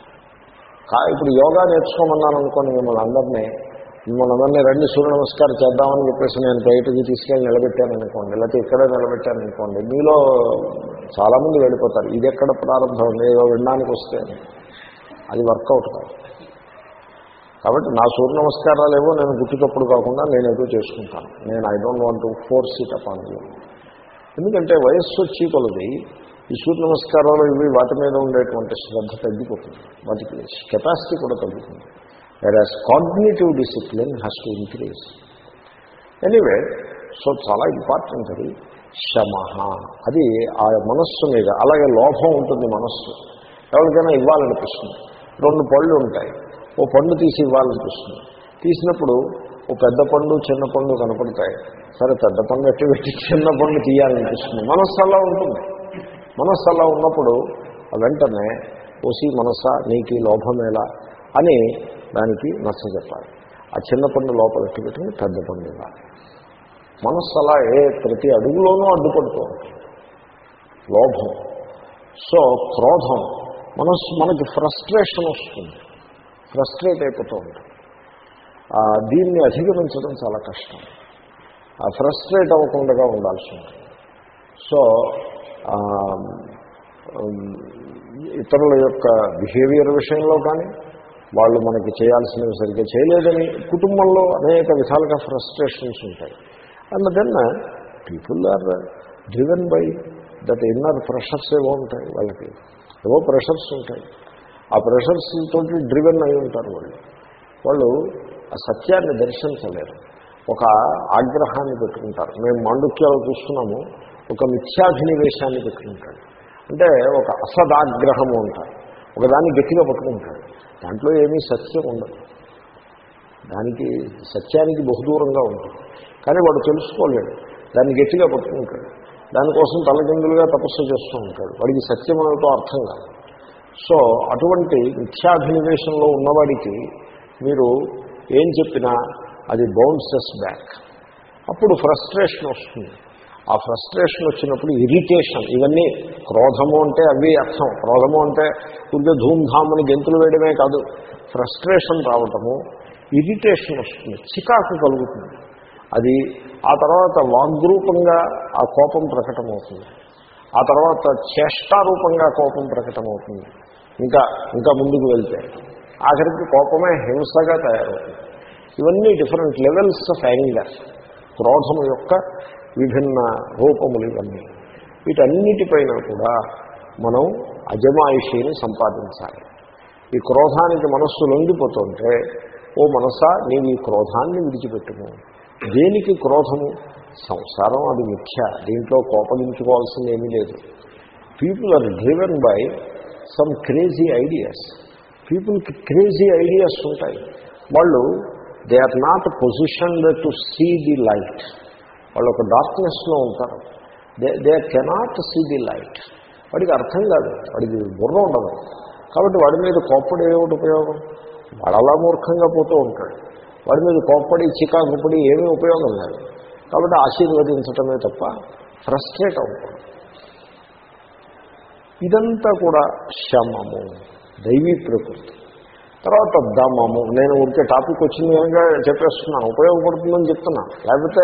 ఇప్పుడు యోగా నేర్చుకోమన్నాను అనుకోని మిమ్మల్ని అందరినీ మనందరినీ అందరినీ రెండు సూర్య నమస్కారం చేద్దామని చెప్పేసి నేను బయటకి తీసుకెళ్ళి నిలబెట్టాను అనుకోండి. లేకపోతే ఇక్కడే నిలబెట్టాను అనుకోండి. మీలో చాలామంది వెళ్ళిపోతారు. ఇది ఎక్కడ ప్రారంభం? ఏదో వినడానికి వస్తే అది వర్కౌట్ కాదు. కాబట్టి నా సూర్య నమస్కారాలు ఏవో నేను గుర్తుటప్పుడు కాకుండా నేను ఏదో చేసుకుంటాను. నేను I don't want to force it up you ఎందుకంటే వయస్సు వచ్చి కొలది ఈ సూర్య నమస్కారాలు ఇవి వాటి మీద ఉండేటువంటి శ్రద్ధ తగ్గిపోతుంది. వాటికి కెపాసిటీ కూడా తగ్గుతుంది whereas cognitive discipline has to increase anyway so చాలా ఇంపార్టెంట్ అది. శమ అది ఆ మనస్సు మీద అలాగే లోభం ఉంటుంది మనస్సు. ఎవరికైనా ఇవ్వాలనిపిస్తుంది. రెండు పళ్ళు ఉంటాయి. ఓ పండు తీసి ఇవ్వాలనిపిస్తుంది. తీసినప్పుడు ఓ పెద్ద పండు చిన్న పండు కనపడతాయి. సరే పెద్ద పండు ఎట్టు పెట్టి చిన్న పండు తీయాలనిపిస్తుంది. మనస్సు అలా ఉంటుంది. మనస్సు అలా ఉన్నప్పుడు వెంటనే ఓసి మనస్సా నీకు లోభమేలా అని దానికి నచ్చ చెప్పాలి. ఆ చిన్న పండు లోపల పెట్టుకుని పెద్ద పండు ఇవ్వాలి. మనస్సు అలా ఏ ప్రతి అడుగులోనూ అడ్డుపడుతూ లోభం. సో క్రోధం. మనస్సు మనకి ఫ్రస్ట్రేషన్ వస్తుంది. ఫ్రస్ట్రేట్ అయిపోతూ ఉంటుంది. దీన్ని అధిగమించడం చాలా కష్టం. ఆ ఫ్రస్ట్రేట్ అవ్వకుండా ఉండాల్సి ఉంటుంది. సో ఇతరుల యొక్క బిహేవియర్ విషయంలో కానీ వాళ్ళు మనకి చేయాల్సినవి సరిగ్గా చేయలేదని కుటుంబంలో అనేక విధాలుగా ఫ్రస్ట్రేషన్స్ ఉంటాయి. And then people are driven by that inner pressures ఏవో ఉంటాయి వాళ్ళకి. ఏవో ప్రెషర్స్ ఉంటాయి. ఆ ప్రెషర్స్ తోటి డ్రివెన్ అయి ఉంటారు వాళ్ళు. వాళ్ళు ఆ సత్యాన్ని దర్శించలేరు. ఒక ఆగ్రహాన్ని పెట్టుకుంటారు. మేము మాండుక్యాలు చూస్తున్నాము. ఒక మిథ్యాభినివేశాన్ని పెట్టుకుంటాడు అంటే ఒక అసదాగ్రహము అంటారు. ఒకదాన్ని గట్టిగా పట్టుకుంటాడు. దాంట్లో ఏమీ సత్యం ఉండదు. దానికి సత్యానికి బహుదూరంగా ఉంటుంది. కానీ వాడు తెలుసుకోలేడు. దాన్ని గట్టిగా పట్టుకుంటాడు. దానికోసం తలకిందులుగా తపస్సు చేస్తూ ఉంటాడు. వాడికి సత్యం అనేతో అర్థం కాదు. సో అటువంటి మిథ్యాభినివేశంలో ఉన్నవాడికి మీరు ఏం చెప్పినా అది బౌన్సెస్ బ్యాక్ అప్పుడు ఫ్రస్ట్రేషన్ వస్తుంది. ఆ ఫ్రస్ట్రేషన్ వచ్చినప్పుడు ఇరిటేషన్ ఇవన్నీ క్రోధము అంటే అవి అర్థం. క్రోధము అంటే ఊరికే ధూమ్ధామ్ గెంతులు వేయడమే కాదు. ఫ్రస్ట్రేషన్ రావటము ఇరిటేషన్ వస్తుంది చికాకు కలుగుతుంది. అది ఆ తర్వాత వాగ్రూపంగా ఆ కోపం ప్రకటమవుతుంది. ఆ తర్వాత చేష్టారూపంగా కోపం ప్రకటమవుతుంది. ఇంకా ఇంకా ముందుకు వెళ్తే ఆఖరికి కోపమే హింసగా తయారవుతుంది. ఇవన్నీ డిఫరెంట్ లెవెల్స్ ఆఫ్ యాంగర్ క్రోధము యొక్క విభిన్న రూపములు ఇవన్నీ. వీటన్నిటిపైన కూడా మనం అజమాయిషీని సంపాదించాలి. ఈ క్రోధానికి మనస్సు లొంగిపోతుంటే ఓ మనసా నీవు ఈ క్రోధాన్ని విడిచిపెట్టుము. దేనికి క్రోధము? సంసారం అది మిథ్య. దీంట్లో కోపగించుకోవాల్సింది ఏమీ లేదు people are driven by some crazy ideas పీపుల్కి క్రేజీ ఐడియాస్ ఉంటాయి. వాళ్ళు they are not positioned to see the light వాళ్ళు ఒక డార్క్నెస్లో ఉంటారు. They they cannot see the light. వాడికి అర్థం కాదు. వాడికి బుర్ర ఉండదు. కాబట్టి వాడి మీద కోప్పడి ఏమిటి ఉపయోగం? వాడు అలా మూర్ఖంగా పోతూ ఉంటాడు. వాడి మీద కోప్పడి చికాకుపడి ఏమీ ఉపయోగం లేదు. కాబట్టి ఆశీర్వదించటమే తప్ప ఫ్రస్ట్రేట్ అవుతాడు ఇదంతా కూడా శమము దైవీ ప్రకృతి. తర్వాత దమము నేను ఊరికే టాపిక్ వచ్చింది కనుక చెప్పేస్తున్నాను. ఉపయోగపడుతుందని చెప్తున్నా. లేకపోతే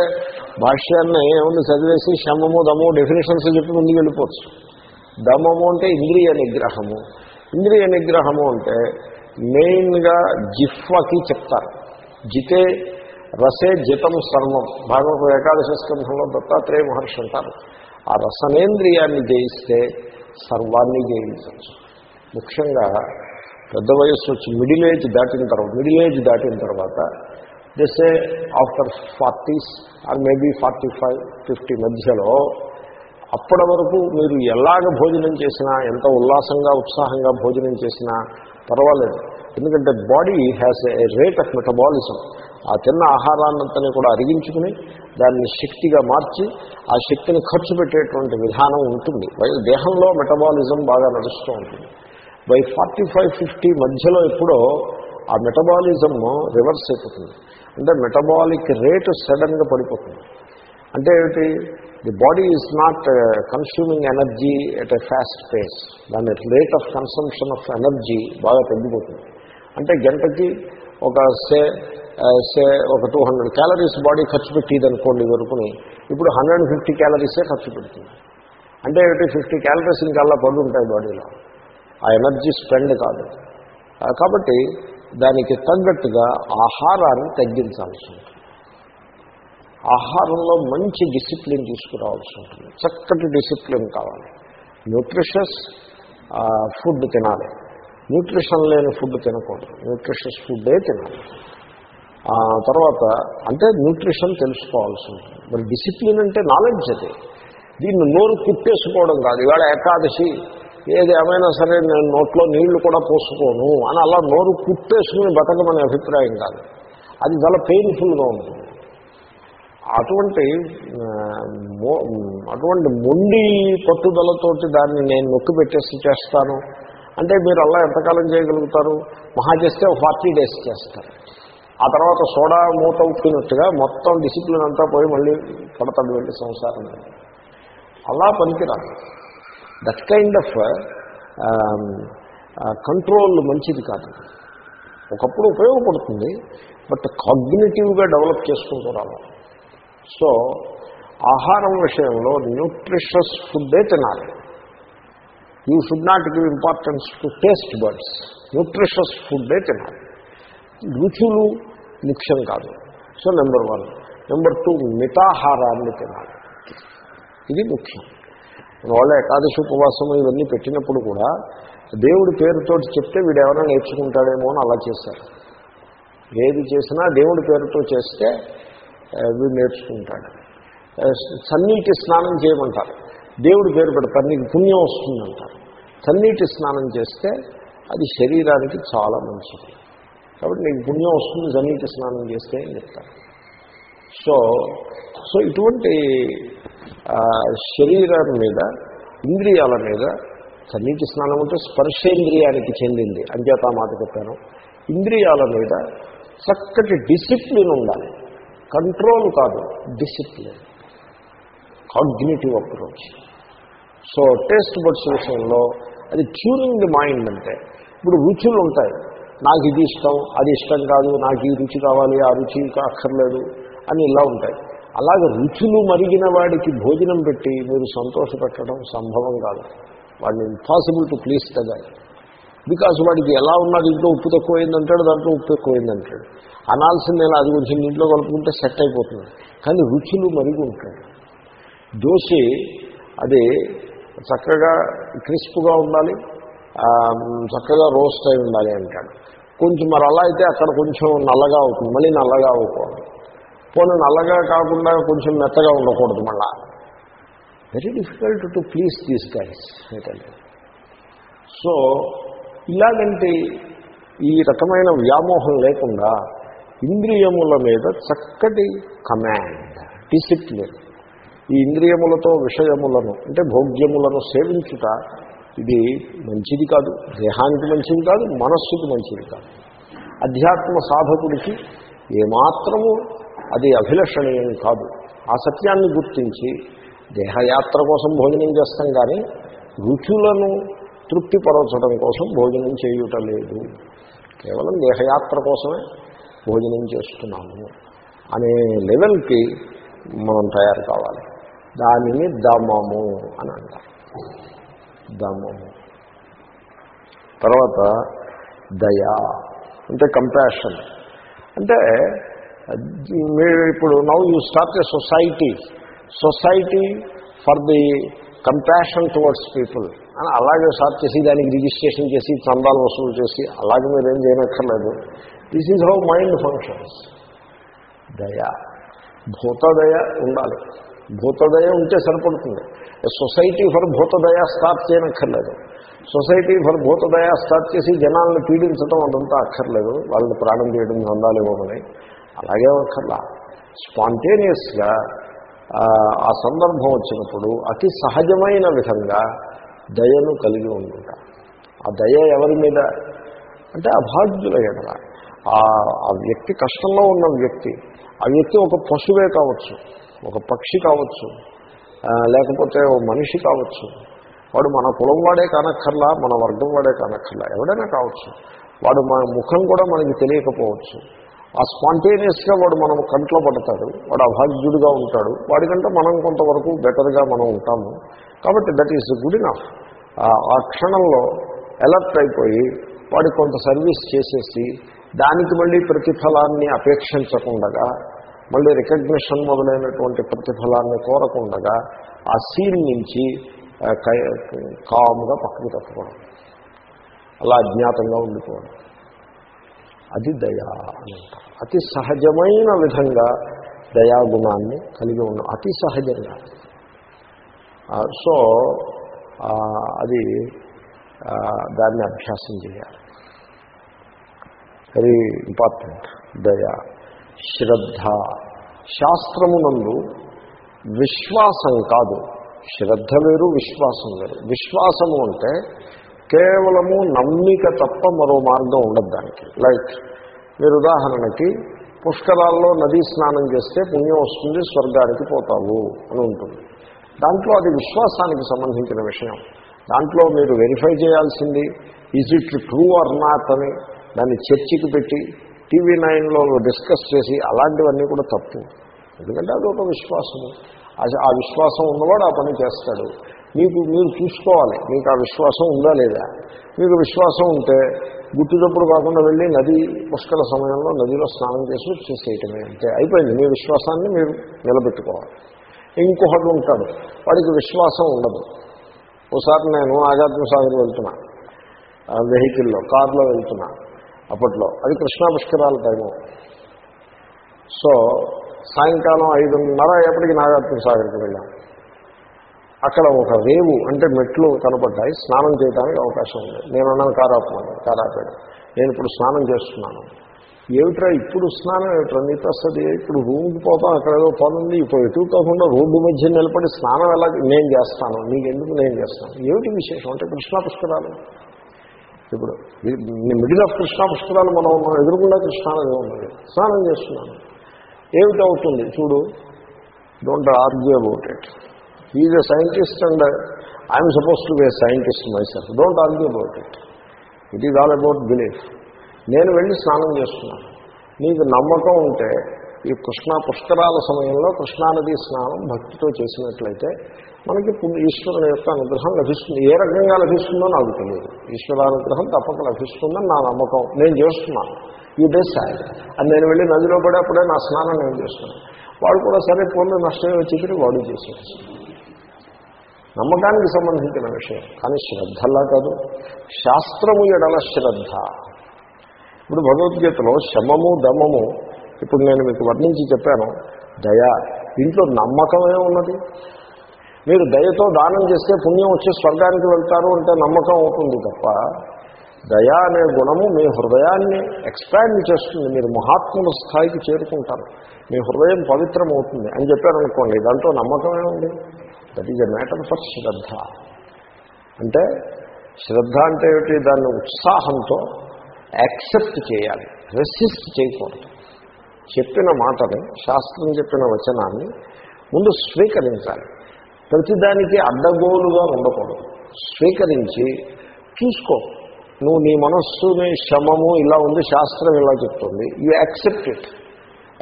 భాష్యాన్ని ఏముంది? చదివేసి శమము దము డెఫినేషన్స్ చెప్పి ముందుకు వెళ్ళిపోవచ్చు. దమము అంటే ఇంద్రియ నిగ్రహము. ఇంద్రియ నిగ్రహము అంటే మెయిన్గా జిఫ్వకి చెప్తారు. జితే రసే జితం సర్వం. భాగవత ఏకాదశ స్కంధంలో దత్తాత్రేయ మహర్షి అంటారు. ఆ రసనేంద్రియాన్ని జయిస్తే సర్వాన్ని జయించవచ్చు. ముఖ్యంగా పెద్ద వయస్సు వచ్చి మిడిల్ ఏజ్ దాటిన తర్వాత మిడిల్ ఏజ్ దాటిన తర్వాత just after forties or maybe forty five fifty మధ్యలో అప్పటి వరకు మీరు ఎలాగ భోజనం చేసినా ఎంత ఉల్లాసంగా ఉత్సాహంగా భోజనం చేసినా పర్వాలేదు. ఎందుకంటే body has a rate of metabolism ఆ తిన్న ఆహారాన్నంతని కూడా అరిగించుకుని దాన్ని శక్తిగా మార్చి ఆ శక్తిని ఖర్చు పెట్టేటువంటి విధానం ఉంటుంది. దేహంలో మెటబాలిజం బాగా నడుస్తూ ఉంటుంది. బై ఫార్టీ ఫైవ్ ఫిఫ్టీ మధ్యలో ఎప్పుడో ఆ మెటబాలిజం రివర్స్ అయిపోతుంది. అంటే మెటబాలిక్ రేటు సడన్గా పడిపోతుంది. అంటే ఏమిటి? The body is not consuming energy at a fast pace దాని rate of consumption of energy బాగా తగ్గిపోతుంది అంటే గంటకి ఒక సే uh, సే ఒక టూ హండ్రెడ్ క్యాలరీస్ బాడీ ఖర్చు పెట్టేది అనుకోండి వరకుని ఇప్పుడు హండ్రెడ్ ఫిఫ్టీ క్యాలరీసే ఖర్చు పెడుతుంది. అంటే ఏమిటి? ఫిఫ్టీ క్యాలరీస్ ఇంకల్లా పడి బాడీలో. ఆ ఎనర్జీ స్పెండ్ కాదు. కాబట్టి దానికి తగ్గట్టుగా ఆహారాన్ని తగ్గించాల్సి ఉంటుంది. ఆహారంలో మంచి డిసిప్లిన్ తీసుకురావాల్సి ఉంటుంది. చక్కటి డిసిప్లిన్ కావాలి. న్యూట్రిషస్ ఫుడ్ తినాలి. న్యూట్రిషన్ లేని ఫుడ్ తినకూడదు. న్యూట్రిషస్ ఫుడ్డే తినాలి. తర్వాత అంటే న్యూట్రిషన్ తెలుసుకోవాల్సి ఉంటుంది. మరి డిసిప్లిన్ అంటే నాలెడ్జ్ అది. దీన్ని నోరు కుట్టేసుకోవడం కాదు. ఇవాళ ఏకాదశి ఏది ఏమైనా సరే నేను నోట్లో నీళ్ళు కూడా పోసుకోను అని అలా నోరు కుట్టేసుకుని బతకమనే అభిప్రాయం కాదు. అది చాలా పెయిన్ఫుల్గా ఉంటుంది. అటువంటి అటువంటి మొండి పట్టుదలతోటి దాన్ని నేను నొక్కి పెట్టేసి చేస్తాను. అంటే మీరు అలా ఎంతకాలం చేయగలుగుతారు? మహా చేస్తే ఫార్టీ డేస్ చేస్తారు. ఆ తర్వాత సోడా మూత ఉప్పినట్టుగా మొత్తం డిసిప్లిన్ అంతా పోయి మళ్ళీ పడతాడు వెళ్ళి సంసారం అలా పనికిరాదు. దట్ కైండ్ ఆఫ్ కంట్రోల్ మంచిది కాదు. ఒకప్పుడు ఉపయోగపడుతుంది బట్ కాగ్నేటివ్గా డెవలప్ చేసుకుంటూ రావాలి. సో ఆహారం విషయంలో న్యూట్రిషస్ ఫుడ్డే తినాలి. You should not give importance to taste buds nutritious ఫుడ్డే తినాలి. రుచులు ముఖ్యం కాదు. So number one number two మితాహారాన్ని తినాలి. ఇది ముఖ్యం. వాళ్ళ ఏకాదశి ఉపవాసం ఇవన్నీ పెట్టినప్పుడు కూడా దేవుడి పేరుతో చెప్తే వీడు ఎవరైనా నేర్చుకుంటాడేమో అని అలా చేశారు. ఏది చేసినా దేవుడి పేరుతో చేస్తే వీడు నేర్చుకుంటాడు. సన్నీటి స్నానం చేయమంటారు. దేవుడి పేరు పెడతారు నీకు పుణ్యం వస్తుందంటారు. సన్నీటి స్నానం చేస్తే అది శరీరానికి చాలా మంచిది. కాబట్టి నీకు పుణ్యం వస్తుంది సన్నీటి స్నానం చేస్తే అని చెప్తారు. సో సో ఇటువంటి శరీరం మీద ఇంద్రియాల మీద చన్నీటి స్నానం అంటే స్పర్శేంద్రియానికి చెందింది. అంచేత మాట చెప్పాను. ఇంద్రియాల మీద చక్కటి డిసిప్లిన్ ఉండాలి. కంట్రోల్ కాదు discipline. Cognitive approach. So taste buds విషయంలో అది ట్యూనింగ్ ది మైండ్ అంటే ఇప్పుడు రుచులు ఉంటాయి. నాకు ఇది ఇష్టం అది ఇష్టం కాదు నాకు ఈ రుచి కావాలి ఆ రుచి అక్కర్లేదు అని ఇలా ఉంటాయి. అలాగే రుచులు మరిగిన వాడికి భోజనం పెట్టి మీరు సంతోషపెట్టడం సంభవం కాదు. వాడిని ఇంపాసిబుల్ టు ప్లీజ్ తగ్గాలి బికాస్ వాడికి ఎలా ఉన్నా దీంట్లో ఉప్పు తక్కువైందంటాడు దాంట్లో ఉప్పు ఎక్కువైందంటాడు అనాల్సింది ఎలా అది కొంచెం ఇంట్లో కలుపుకుంటే సెట్ అయిపోతుంది. కానీ రుచులు మరిగి ఉంటాడు దోశ అది చక్కగా క్రిస్ప్గా ఉండాలి చక్కగా రోస్ట్ అయి ఉండాలి అంటాడు. కొంచెం మరి అలా అయితే అక్కడ కొంచెం నల్లగా అవుతుంది. మళ్ళీ నల్లగా అవుకోవాలి. పోనీ నల్లగా కాకుండా కొంచెం మెత్తగా ఉండకూడదు మళ్ళా. Very difficult to please these guys అయితే సో ఇలాగంటే ఈ రకమైన వ్యామోహం లేకుండా ఇంద్రియముల మీద చక్కటి కమాండ్ డిసిప్లిన్ ఈ ఇంద్రియములతో విషయములను అంటే భోగ్యములను సేవించుట ఇది మంచిది కాదు దేహానికి మంచిది కాదు మనస్సుకి మంచిది కాదు. అధ్యాత్మ సాధకుడికి ఏమాత్రము అది అభిలషణీయం కాదు. ఆ సత్యాన్ని గుర్తించి దేహయాత్ర కోసం భోజనం చేస్తాం కానీ రుచులను తృప్తిపరచడం కోసం భోజనం చేయుట లేదు. కేవలం దేహయాత్ర కోసమే భోజనం చేస్తున్నాము అనే లెవెల్కి మనం తయారు కావాలి. దానిని దమము అని అంటారు. దమము. తర్వాత దయా అంటే కంపాషన్ అంటే మీరు ఇప్పుడు now you start a society. Society for the compassion towards people. అని అలాగే స్టార్ట్ చేసి దానికి రిజిస్ట్రేషన్ చేసి చందాలు వసూలు చేసి అలాగే మీరు ఏం చేయనక్కర్లేదు. This is how mind functions దయ. భూతదయ ఉండాలి. భూతదయ ఉంటే సరిపడుతుంది. సొసైటీ ఫర్ భూతదయ స్టార్ట్ చేయనక్కర్లేదు. సొసైటీ ఫర్ భూతదయ స్టార్ట్ చేసి జనాలను పీడించడం అదంతా అక్కర్లేదు. వాళ్ళని ప్రాణం చేయడం చందాలు ఇవ్వమని. అలాగే ఒకర్లా స్పాంటేనియస్గా ఆ సందర్భం వచ్చినప్పుడు అతి సహజమైన విధంగా దయను కలిగి ఉండుట. ఆ దయ ఎవరి మీద? అంటే అభాగ్యుల ఎడల ఆ వ్యక్తి కష్టంలో ఉన్న వ్యక్తి. ఆ వ్యక్తి ఒక పశువే కావచ్చు ఒక పక్షి కావచ్చు లేకపోతే ఓ మనిషి కావచ్చు. వాడు మన కులం వాడే కానక్కర్లా మన వర్గం వాడే కానక్కర్లా ఎవడైనా కావచ్చు. వాడు మన ముఖం కూడా మనకి తెలియకపోవచ్చు. ఆ స్పాంటేనియస్గా వాడు మనం కంట్లో పడతాడు వాడు అభాగ్యుడిగా ఉంటాడు. వాడికంటే మనం కొంతవరకు బెటర్గా మనం ఉంటాము. కాబట్టి దట్ ఈస్ గుడ్ ఇనఫ్ ఆ క్షణంలో ఎలర్ట్ అయిపోయి వాడికి కొంత సర్వీస్ చేసేసి దానికి మళ్ళీ ప్రతిఫలాన్ని అపేక్షించకుండగా మళ్ళీ రికగ్నిషన్ మొదలైనటువంటి ప్రతిఫలాన్ని కోరకుండగా ఆ సీన్ నుంచి కామ్గా పక్కకి తప్పుకోవడం. అలా అజ్ఞాతంగా ఉండిపోవడం. అది దయా అని అతి సహజమైన విధంగా దయాగుణాన్ని కలిగి ఉండడం అతి సహజంగా. సో అది దాన్ని అభ్యాసం చేయాలి. Very important. దయ శ్రద్ధ. శాస్త్రమునందు విశ్వాసం కాదు. శ్రద్ధ వేరు విశ్వాసం వేరు. విశ్వాసము అంటే కేవలము నమ్మిక తప్ప మరో మార్గం ఉండదు దానికి. లైక్ మీరు ఉదాహరణకి పుష్కరాల్లో నదీ స్నానం చేస్తే పుణ్యం వస్తుంది స్వర్గానికి పోతావు అని ఉంటుంది. దాంట్లో అది విశ్వాసానికి సంబంధించిన విషయం. దాంట్లో మీరు వెరిఫై చేయాల్సింది is it true or not అని దాన్ని చర్చికి పెట్టి టీవీ నైన్లో డిస్కస్ చేసి అలాంటివన్నీ కూడా తప్పు. ఎందుకంటే అది ఒక విశ్వాసము ఆ విశ్వాసం ఉన్నవాడు ఆ పని చేస్తాడు. మీకు మీరు చూసుకోవాలి. మీకు ఆ విశ్వాసం ఉందా లేదా? మీకు విశ్వాసం ఉంటే గుట్టుదప్పుడు కాకుండా వెళ్ళి నది పుష్కర సమయంలో నదిలో స్నానం చేసి వచ్చేసేయటమే. అంతే. అయిపోయింది. మీ విశ్వాసాన్ని మీరు నిలబెట్టుకోవాలి. ఇంకొకటి ఉంటాడు. వాడికి విశ్వాసం ఉండదు. ఒకసారి నేను నాగార్జున సాగర్ వెళ్తున్నా. ఆ వెహికల్లో కారులో వెళ్తున్నా అప్పట్లో. అది కృష్ణా పుష్కరాల టైము. సో సాయంకాలం ఐదున్నర ఎప్పటికి నాగార్జున సాగర్కి వెళ్ళాం. అక్కడ ఒక రేవు అంటే మెట్లు కనపడ్డాయి స్నానం చేయడానికి అవకాశం ఉంది. నేను అన్నాను కారు కారాపాడు నేను ఇప్పుడు స్నానం చేస్తున్నాను. ఏమిట్రా ఇప్పుడు స్నానం? ఏమిట్రా నీతో వస్తుంది ఇప్పుడు రూమ్కి పోతాం అక్కడ ఏదో పని ఉంది ఇప్పుడు ఎటు కాకుండా రోడ్డు మధ్య నిలబడి స్నానం ఎలా నేను చేస్తాను. నీకెందుకు నేను చేస్తాను? ఏమిటి విశేషం? అంటే కృష్ణా పుష్కరాలు ఇప్పుడు మిడిల్ ఆఫ్ కృష్ణా పుష్కరాలు మనం ఉన్నాం ఎదురుకుండా కృష్ణానది ఉన్నది స్నానం చేస్తున్నాను. ఏమిటి అవుతుంది? చూడు. Don't argue about it. Is a scientist and I'm suppose to be a scientist myself don't argue about it it is all about belief నేను వెళ్ళి స్నానం చేస్తున్నాను. నీకు నమ్మకం ఉంటే ఈ కృష్ణ పుష్కరాల సమయంలో కృష్ణానది స్నానం భక్తితో చేసినట్లయితే మనకి ఈశ్వరుని యొక్క అనుగ్రహం లభిస్తుంది. ఏ రకంగా లభిస్తుందో నాకు తెలియదు. ఈశ్వరానుగ్రహం తప్పక లభిస్తుందని నా నమ్మకం. నేను చేస్తున్నాను. ఈ డిసైడ్ అని నేను వెళ్ళి నదిలో పడేప్పుడే నా స్నానం నేను చేస్తున్నాను వాడు కూడా సరే పోలే నష్టం వచ్చి వాడు చేసేది నమ్మకానికి సంబంధించిన విషయం. కానీ శ్రద్ధలా కాదు. శాస్త్రము ఎడల శ్రద్ధ. ఇప్పుడు భగవద్గీతలో శమము దమము ఇప్పుడు నేను మీకు వర్ణించి చెప్పాను దయ. దీంట్లో నమ్మకమే ఉన్నది. మీరు దయతో దానం చేస్తే పుణ్యం వచ్చి స్వర్గానికి వెళ్తారు అంటే నమ్మకం అవుతుంది తప్ప దయ అనే గుణము మీ హృదయాన్ని ఎక్స్పాండ్ చేస్తుంది. మీరు మహాత్ముల స్థాయికి చేరుకుంటారు. మీ హృదయం పవిత్రం అవుతుంది అని చెప్పారనుకోండి దాంట్లో నమ్మకమే ఉంది. That is a matter for శ్రద్ధ. అంటే శ్రద్ధ అంటే ఏమిటి? దాన్ని ఉత్సాహంతో యాక్సెప్ట్ చేయాలి రెసిస్ట్ చేయకూడదు. చెప్పిన మాటని శాస్త్రం చెప్పిన వచనాన్ని ముందు స్వీకరించాలి. ప్రతిదానికి అడ్డగోలుగా ఉండకూడదు. స్వీకరించి చూసుకో. నువ్వు నీ మనస్సుని శమము ఇలా ఉంది శాస్త్రం ఇలా చెప్తుంది. యూ యాక్సెప్ట్ ఇట్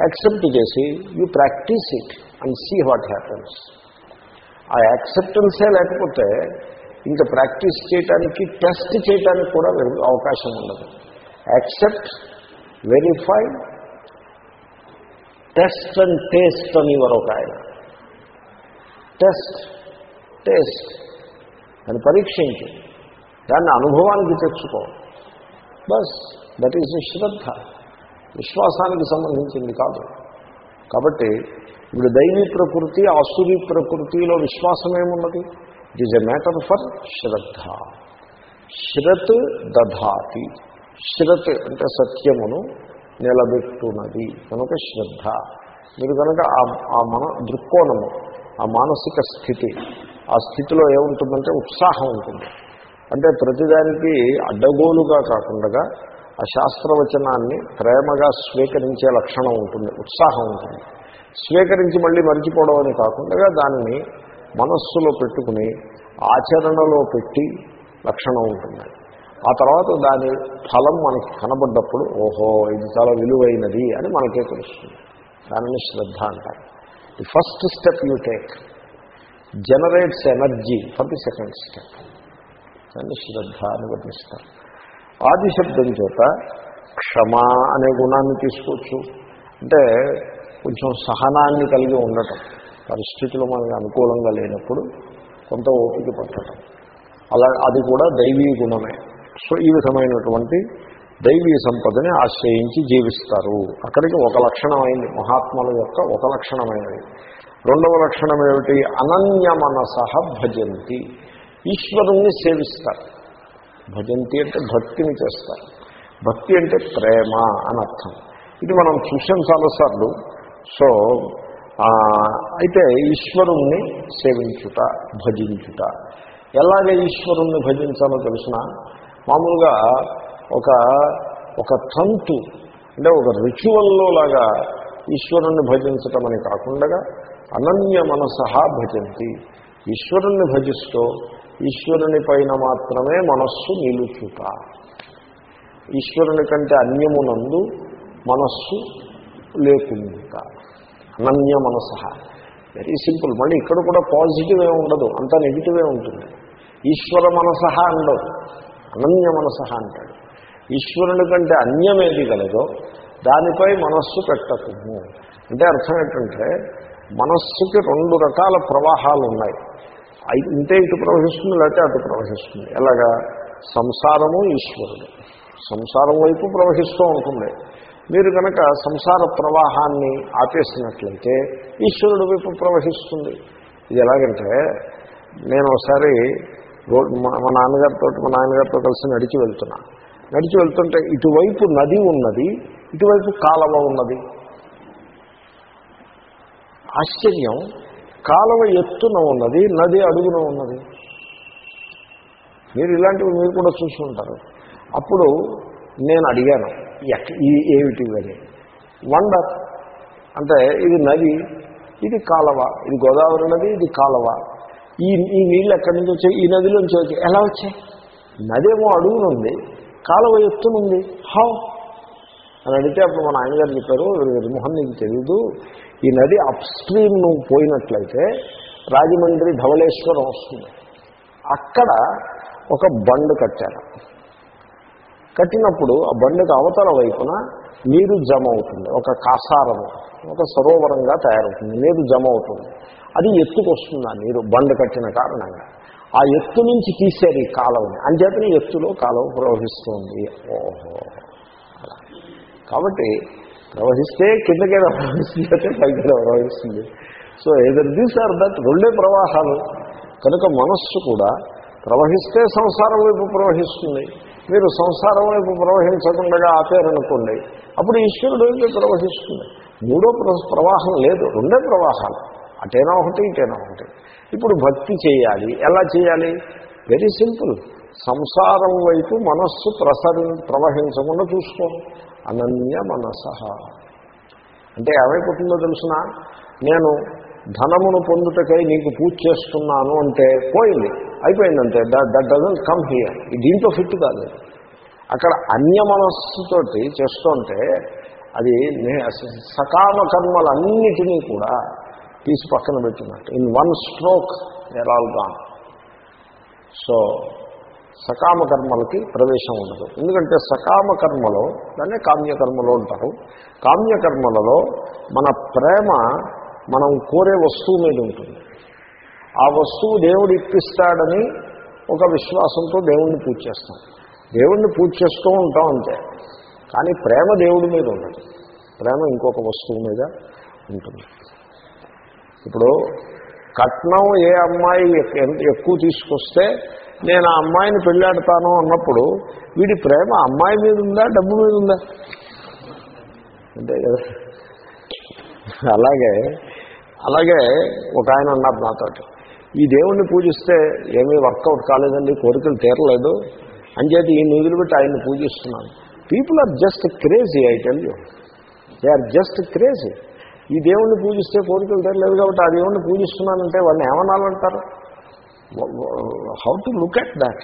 యాక్సెప్ట్ చేసి you practise it and see what happens ఆ యాక్సెప్టెన్సే లేకపోతే ఇంకా ప్రాక్టీస్ చేయటానికి టెస్ట్ చేయటానికి కూడా అవకాశం ఉండదు. Accept verify test and taste అనేవారు ఒక ఆయన. టెస్ట్ టేస్ట్ అని పరీక్షించు. దాన్ని అనుభవానికి తెచ్చుకో. బస్ దట్ ఈజ్ శ్రద్ధ. విశ్వాసానికి సంబంధించింది కాదు. కాబట్టి ఇప్పుడు దైవీ ప్రకృతి అసురి ప్రకృతిలో విశ్వాసం ఏమున్నది it is a matter for శ్రద్ధ. శ్రత్ దధాతి. శ్రత్ అంటే సత్యమును నిలబెట్టున్నది కనుక శ్రద్ధ. మీరు కనుక ఆ- ఆ మన దృక్కోణము ఆ మానసిక స్థితి ఆ స్థితిలో ఏముంటుందంటే ఉత్సాహం ఉంటుంది. అంటే ప్రతిదానికి అడ్డగోలుగా కాకుండా ఆ శాస్త్రవచనాన్ని ప్రేమగా స్వీకరించే లక్షణం ఉంటుంది ఉత్సాహం ఉంటుంది. స్వీకరించి మళ్ళీ మర్చిపోవడం అని కాకుండా దానిని మనస్సులో పెట్టుకుని ఆచరణలో పెట్టి లక్షణం ఉంటుంది. ఆ తర్వాత దాని ఫలం మనకి కనబడ్డప్పుడు ఓహో ఇది చాలా విలువైనది అని మనకే తెలుస్తుంది. దానిని శ్రద్ధ అంటారు. The first step you take generates energy for the second step దాన్ని శ్రద్ధ అని వర్ణిస్తారు. ఆది శబ్దం చేత క్షమ అనే గుణాన్ని తీసుకోవచ్చు. అంటే కొంచెం సహనాన్ని కలిగి ఉండటం పరిస్థితులు మనకు అనుకూలంగా లేనప్పుడు కొంత ఓపిక పట్టడం. అలా అది కూడా దైవీ గుణమే. సో ఈ విధమైనటువంటి దైవీ సంపదని ఆశ్రయించి జీవిస్తారు. అక్కడికి ఒక లక్షణం అయింది. మహాత్ముల యొక్క ఒక లక్షణమైనది. రెండవ లక్షణం ఏమిటి? అనన్య మనసహ భజంతి. ఈశ్వరుణ్ణి సేవిస్తారు. భజంతి అంటే భక్తిని చేస్తారు. భక్తి అంటే ప్రేమ అని అర్థం. ఇది మనం చూసాం చాలాసార్లు. సో అయితే ఈశ్వరుణ్ణి సేవించుట భజించుట. ఎలాగ ఈశ్వరుణ్ణి భజించాలో తెలిసిన? మామూలుగా ఒక ఒక తంతు అంటే ఒక రిచువల్లో లాగా ఈశ్వరుణ్ణి భజించటం అని కాకుండా అనన్య మనసహ భజంతి. ఈశ్వరుణ్ణి భజిస్తూ ఈశ్వరుని పైన మాత్రమే మనస్సు నిలుచుట. ఈశ్వరుని కంటే అన్యమునందు మనస్సు లేకుండా అనన్య మనస వెరీ సింపుల్ మళ్ళీ ఇక్కడ కూడా పాజిటివ్ ఏ ఉండదు. అంత నెగిటివే ఉంటుంది? ఈశ్వర మనస అండవు. అనన్య మనస అంటాడు. ఈశ్వరుని కంటే అన్యమేది గలదో దానిపై మనస్సు పెట్టకము. అంటే అర్థం ఏంటంటే మనస్సుకి రెండు రకాల ప్రవాహాలు ఉన్నాయి ఇంతే ఇటు ప్రవహిస్తుంది లేకపోతే అటు ప్రవహిస్తుంది. ఎలాగా? సంసారము ఈశ్వరుడు. సంసారం వైపు ప్రవహిస్తూ ఉంటుంది. మీరు కనుక సంసార ప్రవాహాన్ని ఆపేసినట్లయితే ఈశ్వరుడు వైపు ప్రవహిస్తుంది. ఇది ఎలాగంటే నేను ఒకసారి రోడ్ మా నాన్నగారితో మా నాన్నగారితో కలిసి నడిచి వెళ్తున్నా. నడిచి వెళ్తుంటే ఇటువైపు నది ఉన్నది ఇటువైపు కాలవ ఉన్నది. ఆశ్చర్యం. కాలవ ఎత్తున ఉన్నది నది అడుగున ఉన్నది. మీరు ఇలాంటివి మీరు కూడా చూసి ఉంటారు. అప్పుడు నేను అడిగాను ఎక్ ఏమిటి అని వండర్. అంటే ఇది నది ఇది కాలవ ఇది గోదావరి నది ఇది కాలవ. ఈ ఈ నీళ్ళు ఎక్కడి నుంచి వచ్చాయి? ఈ నదిలోంచి వచ్చాయి. ఎలా వచ్చాయి? నదేమో అడుగునుంది కాలువ ఎత్తునుంది హౌ? అని అడిగితే అప్పుడు మన ఆయన గారు చెప్పారు మోహన్ నీకు తెలీదు. ఈ నది అప్ స్ట్రీమ్ నువ్వు పోయినట్లయితే రాజమండ్రి ధవళేశ్వరం వస్తుంది. అక్కడ ఒక బండ్ కట్టారు. కట్టినప్పుడు ఆ బండికి అవతల వైపున నీరు జమ అవుతుంది ఒక కాసారము ఒక సరోవరంగా తయారవుతుంది. నీరు జమ అవుతుంది అది ఎత్తుకొస్తుంది ఆ నీరు బండ కట్టిన కారణంగా. ఆ ఎత్తు నుంచి తీసేది ఈ కాలువని. అంచేతనే ఎత్తులో కాలువ ప్రవహిస్తుంది. ఓహో! కాబట్టి ప్రవహిస్తే కిందకైనా ప్రవహిస్తుంది పైకి ప్రవహిస్తుంది. So either this or that రెండే ప్రవాహాలు. కనుక మనస్సు కూడా ప్రవహిస్తే సంసారం వైపు ప్రవహిస్తుంది. మీరు సంసారం వైపు ప్రవహించకుండా ఆపేరనుకోండి అప్పుడు ఈశ్వరుడు వైపు ప్రవహిస్తుంది. మూడో ప్రవాహం లేదు. రెండే ప్రవాహాలు. అటైనా ఒకటి ఇటైనా ఒకటి. ఇప్పుడు భక్తి చేయాలి. ఎలా చేయాలి? Very simple. సంసారం వైపు మనస్సు ప్రసరి ప్రవహించకుండా చూసుకో అనన్య మనస. అంటే ఏమైపోతుందో తెలుసిన? నేను ధనమును పొందుటకై నీకు పూజ చేస్తున్నాను అంటే పోయింది. అయిపోయిందంటే that that doesn't come here దీంట్లో ఫిట్ కాదు. అక్కడ అన్య మనస్సుతోటి చేస్తుంటే అది సకామ కర్మలన్నిటినీ కూడా తీసి పక్కన పెట్టినట్టు. In one stroke they're all gone so సకామ కర్మలకి ప్రవేశం ఉండదు. ఎందుకంటే సకామ కర్మలో దాన్నే కామ్యకర్మలో అంటారు. కామ్యకర్మలలో మన ప్రేమ మనం కోరే వస్తువు మీద ఉంటుంది. ఆ వస్తువు దేవుడు ఇప్పిస్తాడని ఒక విశ్వాసంతో దేవుణ్ణి పూజ చేస్తాం. దేవుణ్ణి పూజ చేస్తూ ఉంటాం అంతే. కానీ ప్రేమ దేవుడి మీద ఉండదు. ప్రేమ ఇంకొక వస్తువు మీద ఉంటుంది. ఇప్పుడు కట్నం ఏ అమ్మాయి ఎక్- ఎక్కువ తీసుకొస్తే నేను ఆ అమ్మాయిని పెళ్ళాడతాను అన్నప్పుడు వీడి ప్రేమ అమ్మాయి మీద ఉందా డబ్బు మీద ఉందా? అంతే కదా. అలాగే అలాగే ఒక ఆయన అన్నారు నాతోటి ఈ దేవుణ్ణి పూజిస్తే ఏమీ వర్కౌట్ కాలేదండి కోరికలు తీరలేదు. అంచేది ఈ నిధులు పెట్టి ఆయన్ని పూజిస్తున్నాను. People are just crazy I tell you they are just crazy ఈ దేవుణ్ణి పూజిస్తే కోరికలు తీరలేదు కాబట్టి ఆ దేవుణ్ణి పూజిస్తున్నానంటే వాళ్ళని ఏమనాలంటారు? How to look at that